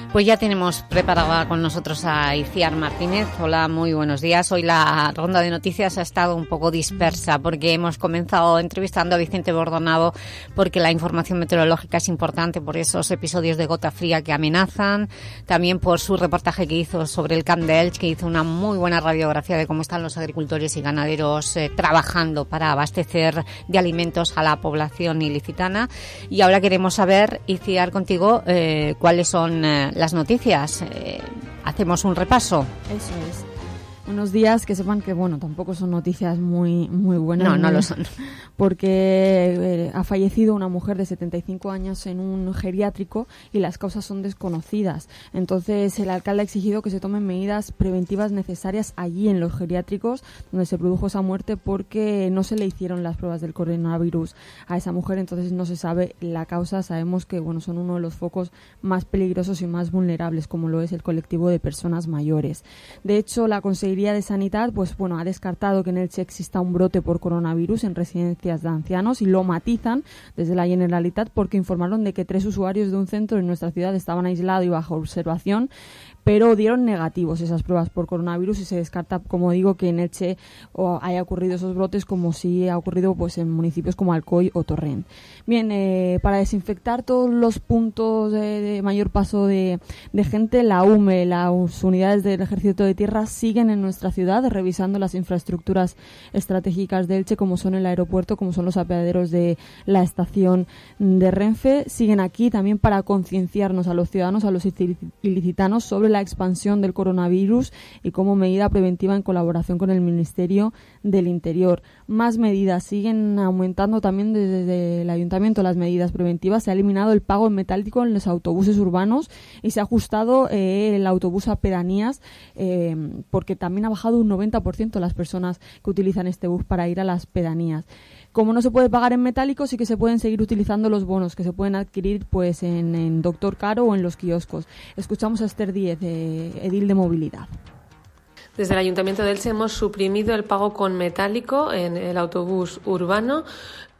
Pues ya tenemos preparada con nosotros a Iciar Martínez. Hola, muy buenos días. Hoy la ronda de noticias ha estado un poco dispersa porque hemos comenzado entrevistando a Vicente Bordonado porque la información meteorológica es importante por esos episodios de gota fría que amenazan, también por su reportaje que hizo sobre el Camp que hizo una muy buena radiografía de cómo están los agricultores y ganaderos eh, trabajando para abastecer de alimentos a la población ilicitana. Y ahora queremos saber, Iciar, contigo, eh, cuáles son eh, las noticias. Eh, hacemos un repaso. Eso es. Buenos días, que sepan que, bueno, tampoco son noticias muy, muy buenas. No, no muy- lo son. Porque eh, ha fallecido una mujer de 75 años en un geriátrico y las causas son desconocidas. Entonces, el alcalde ha exigido que se tomen medidas preventivas necesarias allí en los geriátricos donde se produjo esa muerte porque no se le hicieron las pruebas del coronavirus a esa mujer, entonces no se sabe la causa. Sabemos que, bueno, son uno de los focos más peligrosos y más vulnerables, como lo es el colectivo de personas mayores. De hecho, la Consejería de Sanidad, pues bueno, ha descartado que en Elche exista un brote por coronavirus en residencias de ancianos y lo matizan desde la Generalitat porque informaron de que tres usuarios de un centro en nuestra ciudad estaban aislados y bajo observación pero dieron negativos esas pruebas por coronavirus y se descarta, como digo, que en Elche haya ocurrido esos brotes como si ha ocurrido pues en municipios como Alcoy o Torrent. Bien, eh, para desinfectar todos los puntos de, mayor paso de, de gente, la UME, las unidades del Ejército de Tierra siguen en nuestra ciudad revisando las infraestructuras estratégicas de Elche, como son el aeropuerto, como son los apeaderos de la estación de Renfe. Siguen aquí también para concienciarnos a los ciudadanos, a los ilici- ilicitanos, sobre la expansión del coronavirus y como medida preventiva en colaboración con el Ministerio del Interior. Más medidas siguen aumentando también desde el Ayuntamiento las medidas preventivas. Se ha eliminado el pago en metálico en los autobuses urbanos y se ha ajustado eh, el autobús a pedanías eh, porque también ha bajado un 90% las personas que utilizan este bus para ir a las pedanías. Como no se puede pagar en metálico, sí que se pueden seguir utilizando los bonos que se pueden adquirir pues en, Doctor Caro o en los kioscos. Escuchamos a Esther Díez, eh, edil de movilidad. Desde el Ayuntamiento de Elche hemos suprimido el pago con metálico en el autobús urbano.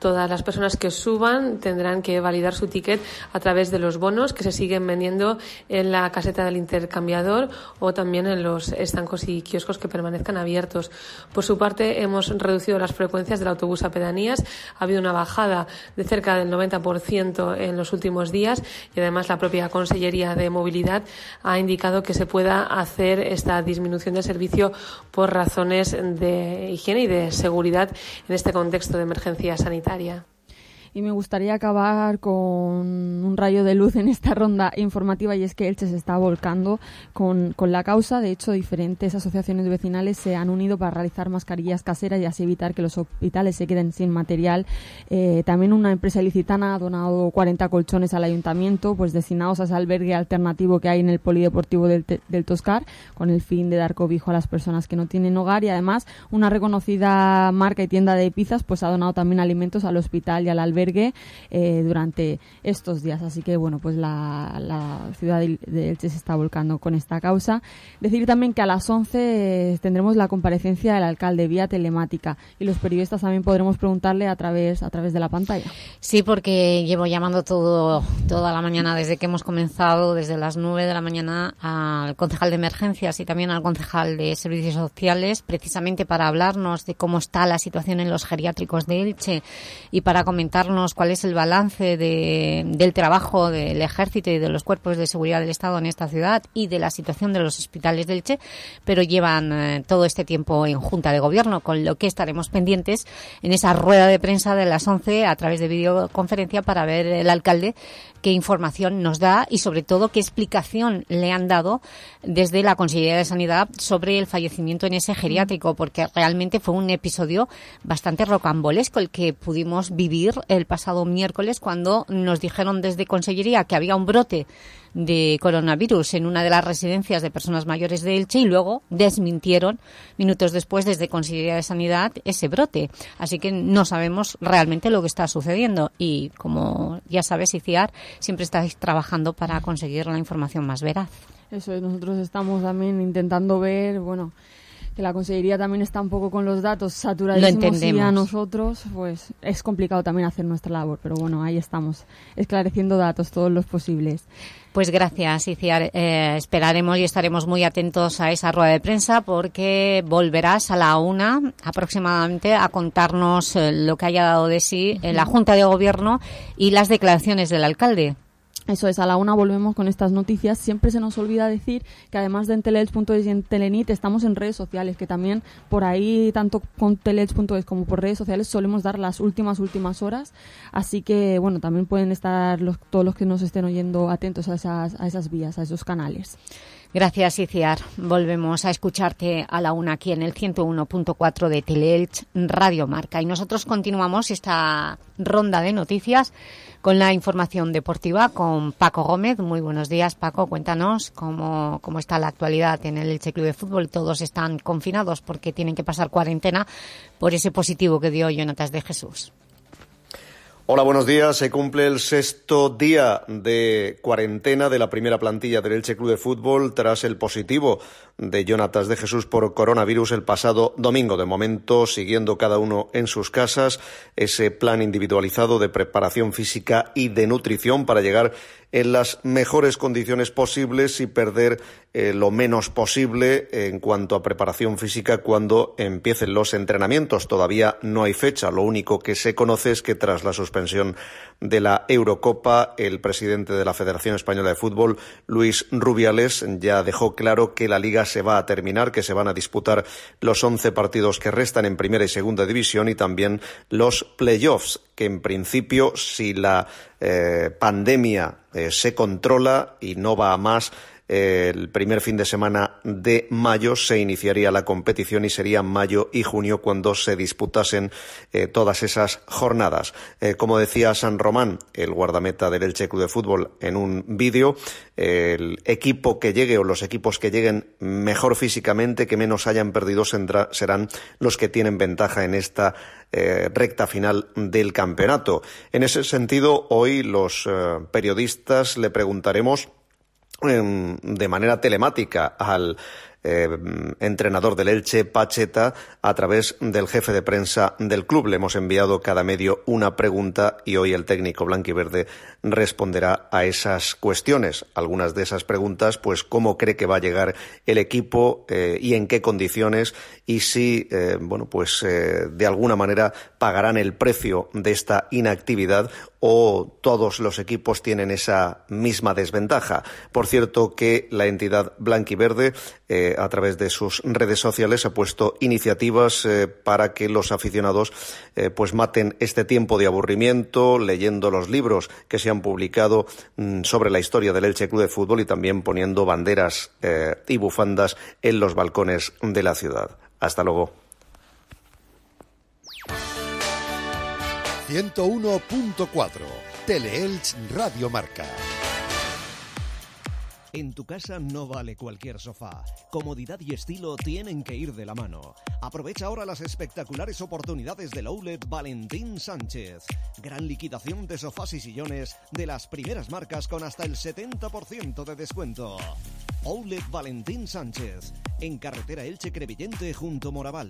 Todas las personas que suban tendrán que validar su ticket a través de los bonos que se siguen vendiendo en la caseta del intercambiador o también en los estancos y kioscos que permanezcan abiertos. Por su parte, hemos reducido las frecuencias del autobús a pedanías. Ha habido una bajada de cerca del 90% en los últimos días y además la propia Consellería de Movilidad ha indicado que se pueda hacer esta disminución del servicio por razones de higiene y de seguridad en este contexto de emergencia sanitaria. necesaria Y me gustaría acabar con un rayo de luz en esta ronda informativa y es que Elche se está volcando con, con la causa. De hecho, diferentes asociaciones vecinales se han unido para realizar mascarillas caseras y así evitar que los hospitales se queden sin material. Eh, también una empresa ilicitana ha donado 40 colchones al ayuntamiento pues destinados a ese albergue alternativo que hay en el polideportivo del, del Toscar con el fin de dar cobijo a las personas que no tienen hogar y además una reconocida marca y tienda de pizzas pues ha donado también alimentos al hospital y al albergue eh, durante estos días. Así que bueno, pues la, la ciudad de de Elche se está volcando con esta causa. Decir también que a las 11 eh, tendremos la comparecencia del alcalde vía telemática y los periodistas también podremos preguntarle a través, a través de la pantalla. Sí, porque llevo llamando todo, toda la mañana desde que hemos comenzado, desde las 9 de la mañana, al concejal de emergencias y también al concejal de servicios sociales, precisamente para hablarnos de cómo está la situación en los geriátricos de Elche y para comentarnos contarnos cuál es el balance de, del trabajo del Ejército y de los cuerpos de seguridad del Estado en esta ciudad y de la situación de los hospitales del Che, pero llevan eh, todo este tiempo en Junta de Gobierno, con lo que estaremos pendientes en esa rueda de prensa de las 11 a través de videoconferencia para ver el alcalde qué información nos da y sobre todo qué explicación le han dado desde la Consejería de Sanidad sobre el fallecimiento en ese geriátrico, porque realmente fue un episodio bastante rocambolesco el que pudimos vivir el pasado miércoles cuando nos dijeron desde Consellería que había un brote de coronavirus en una de las residencias de personas mayores de Elche y luego desmintieron minutos después desde Consellería de Sanidad ese brote. Así que no sabemos realmente lo que está sucediendo y como ya sabes, ICIAR, siempre estáis trabajando para conseguir la información más veraz. Eso es, nosotros estamos también intentando ver, bueno, que la Consellería también está un poco con los datos saturadísimos y a nosotros pues es complicado también hacer nuestra labor, pero bueno, ahí estamos, esclareciendo datos todos los posibles. Pues gracias, Iciar. Eh, esperaremos y estaremos muy atentos a esa rueda de prensa porque volverás a la una aproximadamente a contarnos eh, lo que haya dado de sí en la Junta de Gobierno y las declaraciones del alcalde. Eso es, a la una volvemos con estas noticias. Siempre se nos olvida decir que además de en teleelch.es y en Telenit estamos en redes sociales, que también por ahí, tanto con teleelch.es como por redes sociales, solemos dar las últimas, últimas horas. Así que, bueno, también pueden estar los, todos los que nos estén oyendo atentos a esas, a esas vías, a esos canales. Gracias, Iciar. Volvemos a escucharte a la una aquí en el 101.4 de Teleelch Radio Marca. Y nosotros continuamos esta ronda de noticias con la información deportiva con Paco Gómez. Muy buenos días, Paco. Cuéntanos cómo, cómo está la actualidad en el Elche Club de Fútbol. Todos están confinados porque tienen que pasar cuarentena por ese positivo que dio Jonatas de Jesús. Hola, buenos días. Se cumple el sexto día de cuarentena de la primera plantilla del Elche Club de Fútbol tras el positivo de Jonatas de Jesús por coronavirus el pasado domingo. De momento, siguiendo cada uno en sus casas ese plan individualizado de preparación física y de nutrición para llegar en las mejores condiciones posibles y perder eh, lo menos posible en cuanto a preparación física cuando empiecen los entrenamientos. Todavía no hay fecha. Lo único que se conoce es que tras la suspensión de la Eurocopa, el presidente de la Federación Española de Fútbol, Luis Rubiales, ya dejó claro que la liga se va a terminar, que se van a disputar los once partidos que restan en primera y segunda división y también los playoffs, que en principio, si la pandemia eh, se controla y no va a más, el primer fin de semana de mayo se iniciaría la competición y sería mayo y junio cuando se disputasen eh, todas esas jornadas. Eh, como decía San Román, el guardameta del Elche de Fútbol, en un vídeo, el equipo que llegue o los equipos que lleguen mejor físicamente, que menos hayan perdido, serán los que tienen ventaja en esta eh, recta final del campeonato. En ese sentido, hoy los periodistas le preguntaremos de manera telemática al eh, entrenador del Elche, Pacheta, a través del jefe de prensa del club. Le hemos enviado cada medio una pregunta y hoy el técnico blanquiverde responderá a esas cuestiones. Algunas de esas preguntas, pues cómo cree que va a llegar el equipo eh, y en qué condiciones y si, eh, bueno, pues de alguna manera pagarán el precio de esta inactividad o todos los equipos tienen esa misma desventaja. Por cierto que la entidad blanquiverde eh, a través de sus redes sociales ha puesto iniciativas eh, para que los aficionados eh, pues maten este tiempo de aburrimiento leyendo los libros que se han publicado mm, sobre la historia del Elche Club de Fútbol y también poniendo banderas y bufandas en los balcones de la ciudad. Hasta luego. 101.4 Teleelch Radio Marca. En tu casa no vale cualquier sofá. Comodidad y estilo tienen que ir de la mano. Aprovecha ahora las espectaculares oportunidades del Outlet Valentín Sánchez. Gran liquidación de sofás y sillones de las primeras marcas con hasta el 70% de descuento. Outlet Valentín Sánchez, en carretera Elche Crevillente junto Moraval.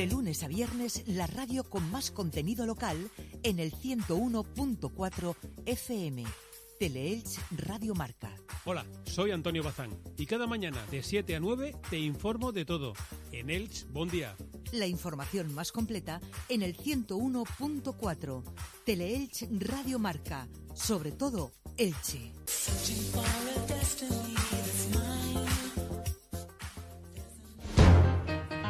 De lunes a viernes, la radio con más contenido local en el 101.4 FM. Teleelch Radio Marca. Hola, soy Antonio Bazán y cada mañana de 7 a 9 te informo de todo en Elch Bon Día. La información más completa en el 101.4. Teleelch Radio Marca. Sobre todo, Elche.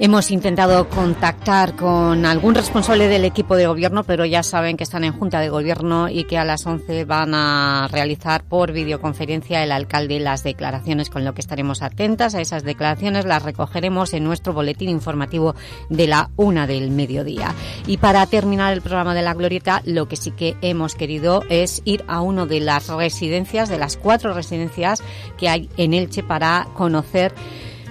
Hemos intentado contactar con algún responsable del equipo de gobierno, pero ya saben que están en junta de gobierno y que a las 11 van a realizar por videoconferencia el alcalde las declaraciones, con lo que estaremos atentas a esas declaraciones. Las recogeremos en nuestro boletín informativo de la una del mediodía. Y para terminar el programa de la Glorieta, lo que sí que hemos querido es ir a una de las residencias, de las cuatro residencias que hay en Elche para conocer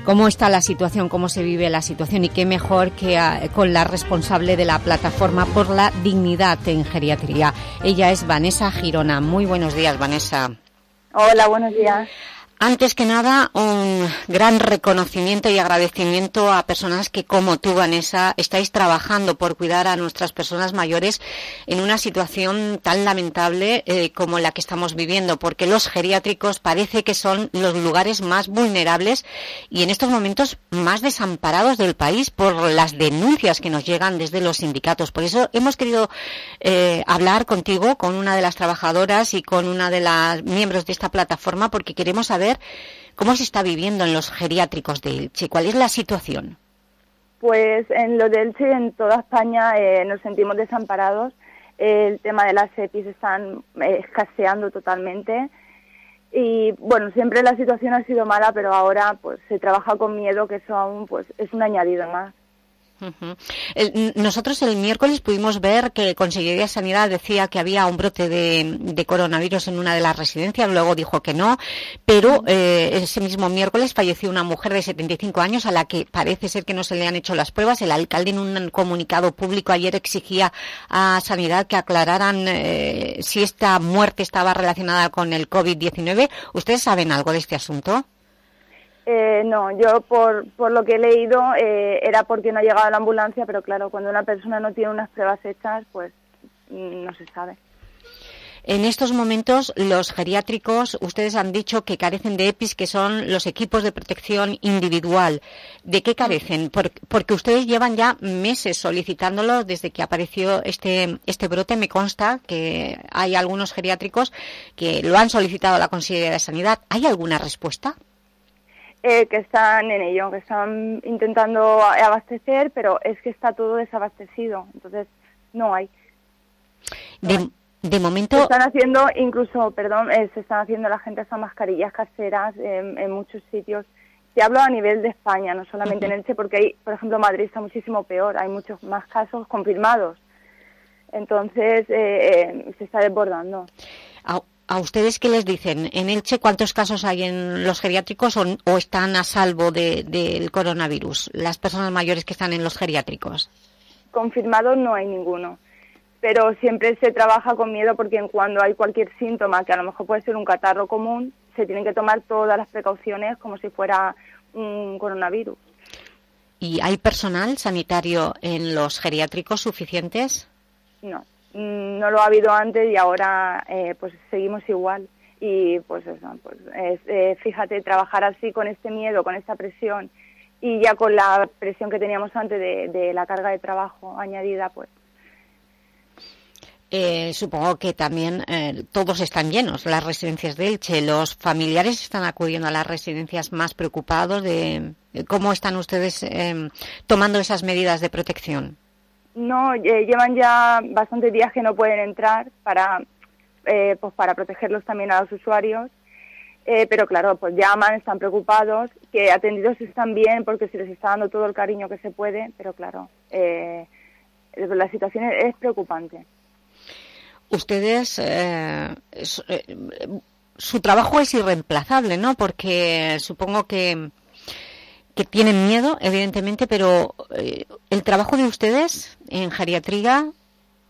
cómo está la situación, cómo se vive la situación y qué mejor que ah, con la responsable de la plataforma por la dignidad en geriatría. Ella es Vanessa Girona. Muy buenos días, Vanessa. Hola, buenos días. Antes que nada, un gran reconocimiento y agradecimiento a personas que, como tú, Vanessa, estáis trabajando por cuidar a nuestras personas mayores en una situación tan lamentable eh, como la que estamos viviendo, porque los geriátricos parece que son los lugares más vulnerables y en estos momentos más desamparados del país por las denuncias que nos llegan desde los sindicatos. Por eso hemos querido eh, hablar contigo, con una de las trabajadoras y con una de las miembros de esta plataforma, porque queremos saber cómo se está viviendo en los geriátricos de Elche, cuál es la situación. Pues en lo de Elche, en toda España, eh, nos sentimos desamparados. El tema de las EPIs están eh, escaseando totalmente. Y bueno, siempre la situación ha sido mala, pero ahora pues se trabaja con miedo, que eso aún pues es un añadido más. Nosotros el miércoles pudimos ver que Consejería de Sanidad decía que había un brote de, coronavirus en una de las residencias, luego dijo que no, pero eh, ese mismo miércoles falleció una mujer de 75 años a la que parece ser que no se le han hecho las pruebas. El alcalde en un comunicado público ayer exigía a Sanidad que aclararan eh, si esta muerte estaba relacionada con el COVID-19. ¿Ustedes saben algo de este asunto? Eh, no, yo por, por lo que he leído eh, era porque no ha llegado la ambulancia, pero claro, cuando una persona no tiene unas pruebas hechas, pues mm, no se sabe. En estos momentos, los geriátricos, ustedes han dicho que carecen de EPIs, que son los equipos de protección individual. ¿De qué carecen? porque ustedes llevan ya meses solicitándolo desde que apareció este, este brote. Me consta que hay algunos geriátricos que lo han solicitado a la Consejería de Sanidad. ¿Hay alguna respuesta? Eh, que están en ello, que están intentando abastecer, pero es que está todo desabastecido, entonces no hay. de, momento... Se están haciendo, incluso, perdón, eh, se están haciendo la gente esas mascarillas caseras en, muchos sitios. Te hablo a nivel de España, no solamente en Elche, porque hay, por ejemplo, Madrid está muchísimo peor, hay muchos más casos confirmados. Entonces, eh, se está desbordando. ¿A ustedes qué les dicen? ¿En Elche cuántos casos hay en los geriátricos o, están a salvo del coronavirus? Las personas mayores que están en los geriátricos. Confirmado no hay ninguno. Pero siempre se trabaja con miedo porque cuando hay cualquier síntoma, que a lo mejor puede ser un catarro común, se tienen que tomar todas las precauciones como si fuera un coronavirus. ¿Y hay personal sanitario en los geriátricos suficientes? No. Mm, no lo ha habido antes y ahora eh, pues seguimos igual y pues eso pues eh, fíjate trabajar así con este miedo con esta presión y ya con la presión que teníamos antes de, la carga de trabajo añadida pues eh, supongo que también todos están llenos, las residencias de Elche. ¿Los familiares están acudiendo a las residencias más preocupados de cómo están ustedes tomando esas medidas de protección? No, llevan ya bastantes días que no pueden entrar para, eh, pues para protegerlos también a los usuarios. Eh, pero claro, pues llaman, están preocupados, que atendidos están bien porque se les está dando todo el cariño que se puede, pero claro, eh, la situación es, preocupante. Ustedes, su trabajo es irreemplazable, ¿no? Porque supongo que que tienen miedo, evidentemente, pero eh, el trabajo de ustedes en geriatría,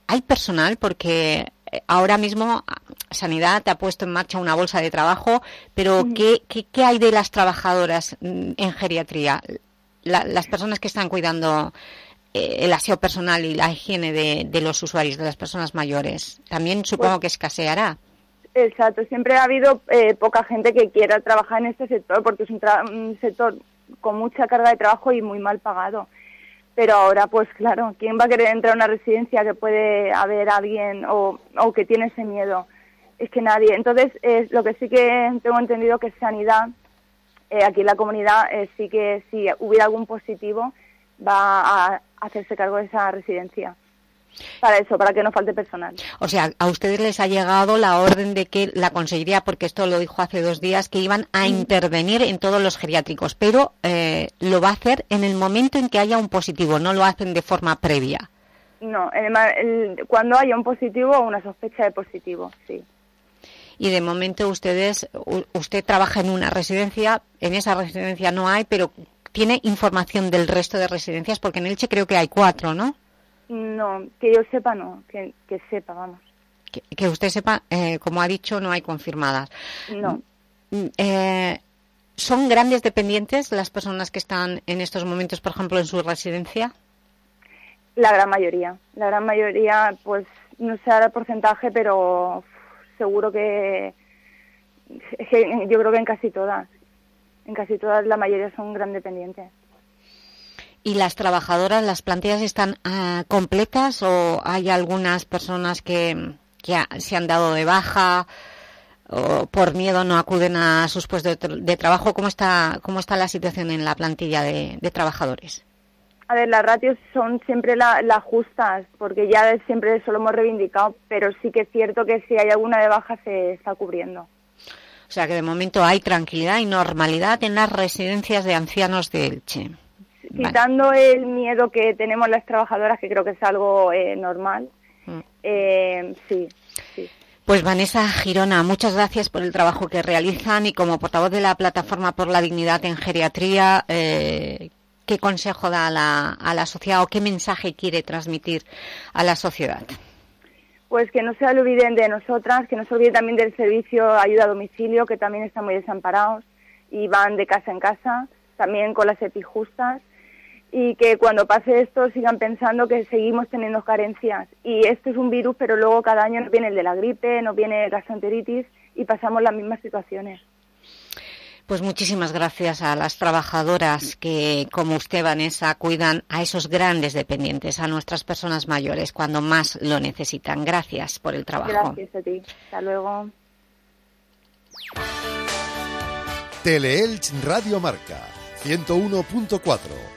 ¿hay personal? Porque eh, ahora mismo Sanidad te ha puesto en marcha una bolsa de trabajo, pero ¿qué, qué, hay de las trabajadoras en geriatría? las personas que están cuidando eh, el aseo personal y la higiene de, los usuarios, de las personas mayores, también supongo pues que escaseará. Exacto, siempre ha habido eh, poca gente que quiera trabajar en este sector porque es un, sector con mucha carga de trabajo y muy mal pagado. Pero ahora, pues claro, ¿quién va a querer entrar a una residencia que puede haber alguien o, o que tiene ese miedo? Es que nadie. Entonces, es lo que sí que tengo entendido que sanidad, eh, aquí en la comunidad, eh, sí que si hubiera algún positivo, va a hacerse cargo de esa residencia para eso, para que no falte personal. O sea, a ustedes les ha llegado la orden de que la conseguiría, porque esto lo dijo hace dos días, que iban a intervenir en todos los geriátricos, pero eh, lo va a hacer en el momento en que haya un positivo, no lo hacen de forma previa. No, cuando haya un positivo o una sospecha de positivo, sí. Y de momento ustedes, usted trabaja en una residencia, en esa residencia no hay, pero tiene información del resto de residencias, porque en Elche creo que hay cuatro, ¿no? No, que yo sepa no, que, sepa, vamos. Que, usted sepa, eh, como ha dicho, no hay confirmadas. No. Mm, eh, ¿Son grandes dependientes las personas que están en estos momentos, por ejemplo, en su residencia? La gran mayoría. La gran mayoría, pues, no sé el porcentaje, pero seguro que, que yo creo que en casi todas. En casi todas la mayoría son gran dependientes. ¿Y las trabajadoras, las plantillas están ah, completas o hay algunas personas que, se han dado de baja o por miedo no acuden a sus puestos de, trabajo? ¿Cómo está, ¿Cómo está la situación en la plantilla de, trabajadores? A ver, las ratios son siempre las justas, porque ya siempre eso lo hemos reivindicado, pero sí que es cierto que si hay alguna de baja se está cubriendo. O sea que de momento hay tranquilidad y normalidad en las residencias de ancianos de Elche quitando el miedo que tenemos las trabajadoras, que creo que es algo eh, normal, mm. eh, sí, sí. Pues Vanessa Girona, muchas gracias por el trabajo que realizan y como portavoz de la Plataforma por la Dignidad en Geriatría, eh, ¿qué consejo da a la, a la sociedad o qué mensaje quiere transmitir a la sociedad? Pues que no se olviden de nosotras, que no se olviden también del servicio ayuda a domicilio, que también están muy desamparados y van de casa en casa, también con las EPI justas y que cuando pase esto sigan pensando que seguimos teniendo carencias. Y esto es un virus, pero luego cada año nos viene el de la gripe, nos viene gastroenteritis y pasamos las mismas situaciones. Pues muchísimas gracias a las trabajadoras que, como usted, Vanessa, cuidan a esos grandes dependientes, a nuestras personas mayores, cuando más lo necesitan. Gracias por el trabajo. Gracias a ti. Hasta luego. Teleelch Radio Marca 101.4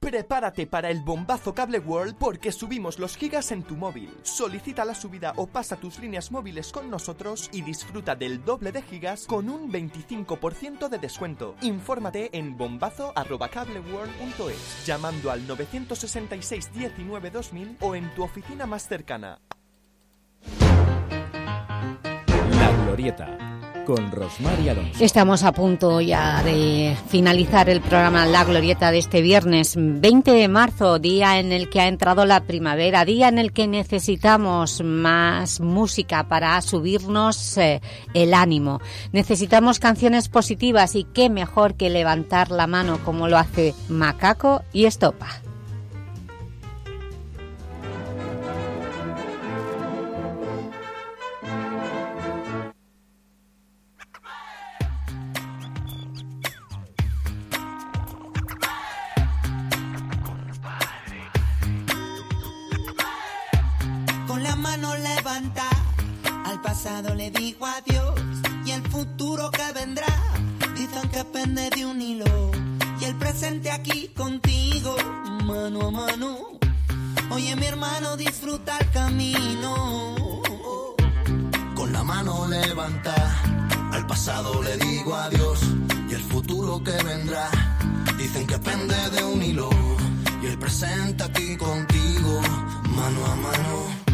Prepárate para el bombazo Cable World porque subimos los gigas en tu móvil. Solicita la subida o pasa tus líneas móviles con nosotros y disfruta del doble de gigas con un 25% de descuento. Infórmate en bombazo@cableworld.es llamando al 966 19 2000 o en tu oficina más cercana. La Glorieta Estamos a punto ya de finalizar el programa La Glorieta de este viernes 20 de marzo, día en el que ha entrado la primavera, día en el que necesitamos más música para subirnos eh, el ánimo. Necesitamos canciones positivas y qué mejor que levantar la mano como lo hace Macaco y Estopa. Al pasado le digo adiós y el futuro que vendrá. Dicen que pende de un hilo y el presente aquí contigo, mano a mano. Oye mi hermano, disfruta el camino. Con la mano levanta, al pasado le digo adiós y el futuro que vendrá. Dicen que pende de un hilo y el presente aquí contigo, mano a mano.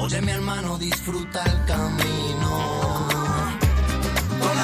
Oye mi hermano, disfruta el camino. Con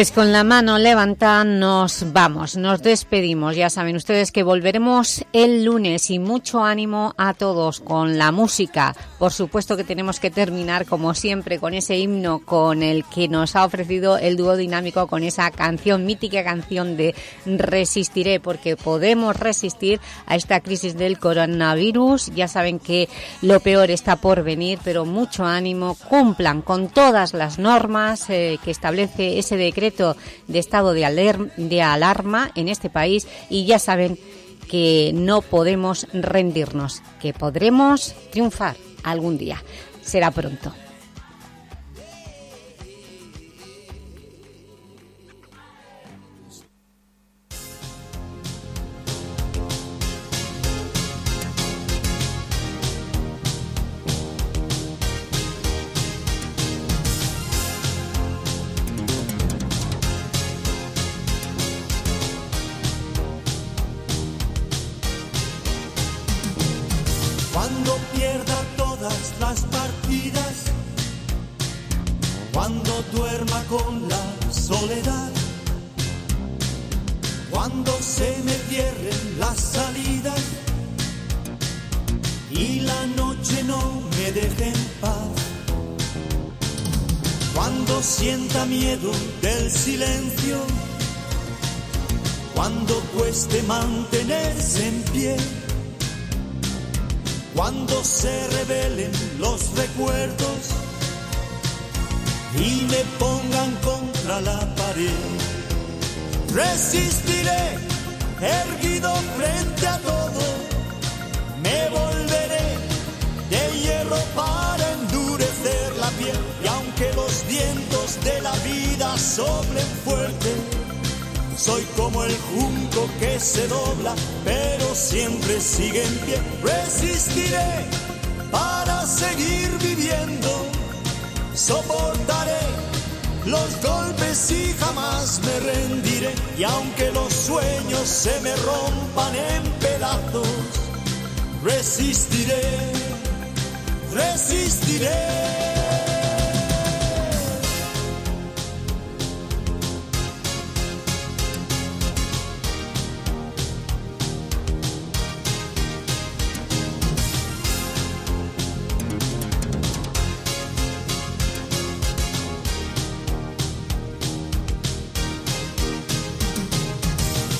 Pues con la mano levantada nos vamos, nos despedimos. Ya saben ustedes que volveremos el lunes y mucho ánimo a todos con la música. Por supuesto que tenemos que terminar, como siempre, con ese himno con el que nos ha ofrecido el dúo dinámico, con esa canción, mítica canción de Resistiré, porque podemos resistir a esta crisis del coronavirus. Ya saben que lo peor está por venir, pero mucho ánimo, cumplan con todas las normas eh, que establece ese decreto de estado de, aler- de alarma en este país y ya saben que no podemos rendirnos, que podremos triunfar algún día. Será pronto.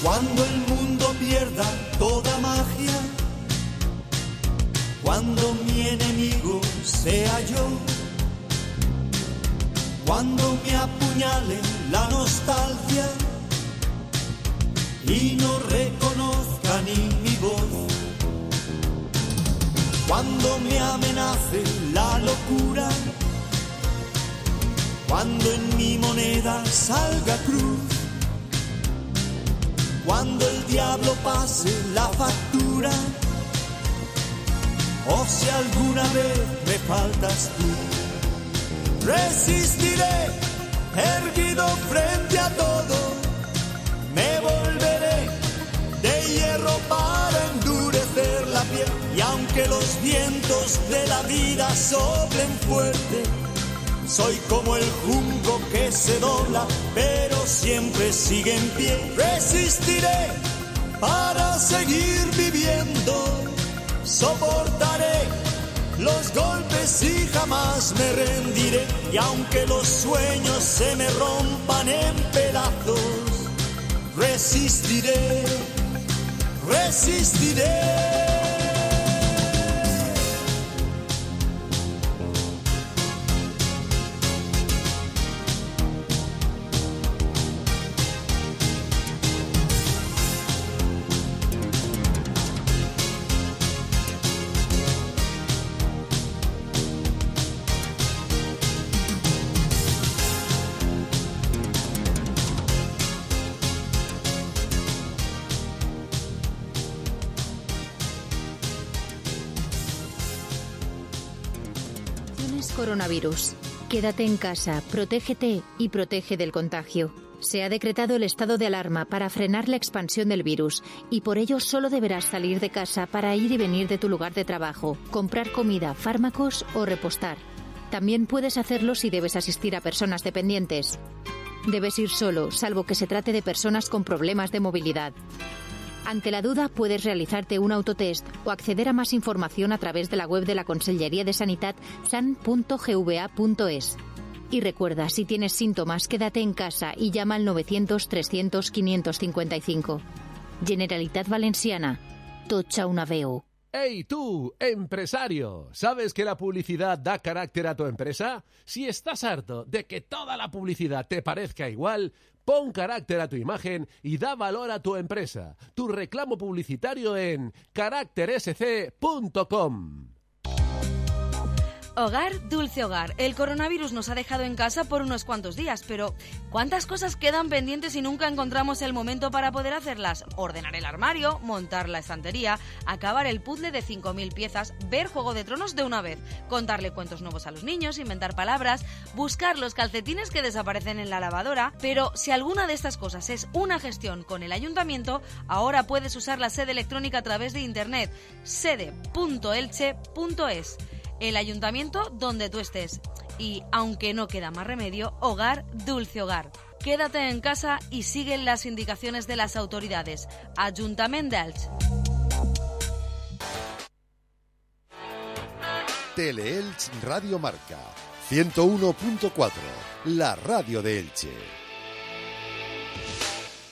Cuando el mundo pierda toda magia, cuando mi enemigo sea yo, cuando me apuñale la nostalgia y no reconozca ni mi voz, cuando me amenace la locura, cuando en mi moneda salga cruz cuando el diablo pase la factura. O si alguna vez me faltas tú, resistiré erguido frente a todo, me volveré de hierro para endurecer la piel. Y aunque los vientos de la vida soplen fuerte, soy como el junco que se dobla, pero siempre sigue en pie. Resistiré para seguir viviendo, soportaré los golpes y jamás me rendiré. Y aunque los sueños se me rompan en pedazos, resistiré, resistiré. Quédate en casa, protégete y protege del contagio. Se ha decretado el estado de alarma para frenar la expansión del virus y por ello solo deberás salir de casa para ir y venir de tu lugar de trabajo, comprar comida, fármacos o repostar. También puedes hacerlo si debes asistir a personas dependientes. Debes ir solo, salvo que se trate de personas con problemas de movilidad. Ante la duda, puedes realizarte un autotest o acceder a más información a través de la web de la Consellería de Sanidad san.gva.es. Y recuerda, si tienes síntomas, quédate en casa y llama al 900-300-555. Generalitat Valenciana. Tocha una veu. ¡Hey tú, empresario! ¿Sabes que la publicidad da carácter a tu empresa? Si estás harto de que toda la publicidad te parezca igual, pon carácter a tu imagen y da valor a tu empresa. Tu reclamo publicitario en caractersc.com. Hogar, dulce hogar. El coronavirus nos ha dejado en casa por unos cuantos días, pero ¿cuántas cosas quedan pendientes y nunca encontramos el momento para poder hacerlas? Ordenar el armario, montar la estantería, acabar el puzzle de 5.000 piezas, ver Juego de Tronos de una vez, contarle cuentos nuevos a los niños, inventar palabras, buscar los calcetines que desaparecen en la lavadora. Pero si alguna de estas cosas es una gestión con el ayuntamiento, ahora puedes usar la sede electrónica a través de internet sede.elche.es el ayuntamiento donde tú estés. Y aunque no queda más remedio, hogar, dulce hogar. Quédate en casa y sigue las indicaciones de las autoridades. Ayuntamiento de Elche. Teleelch Radio Marca 101.4, la radio de Elche.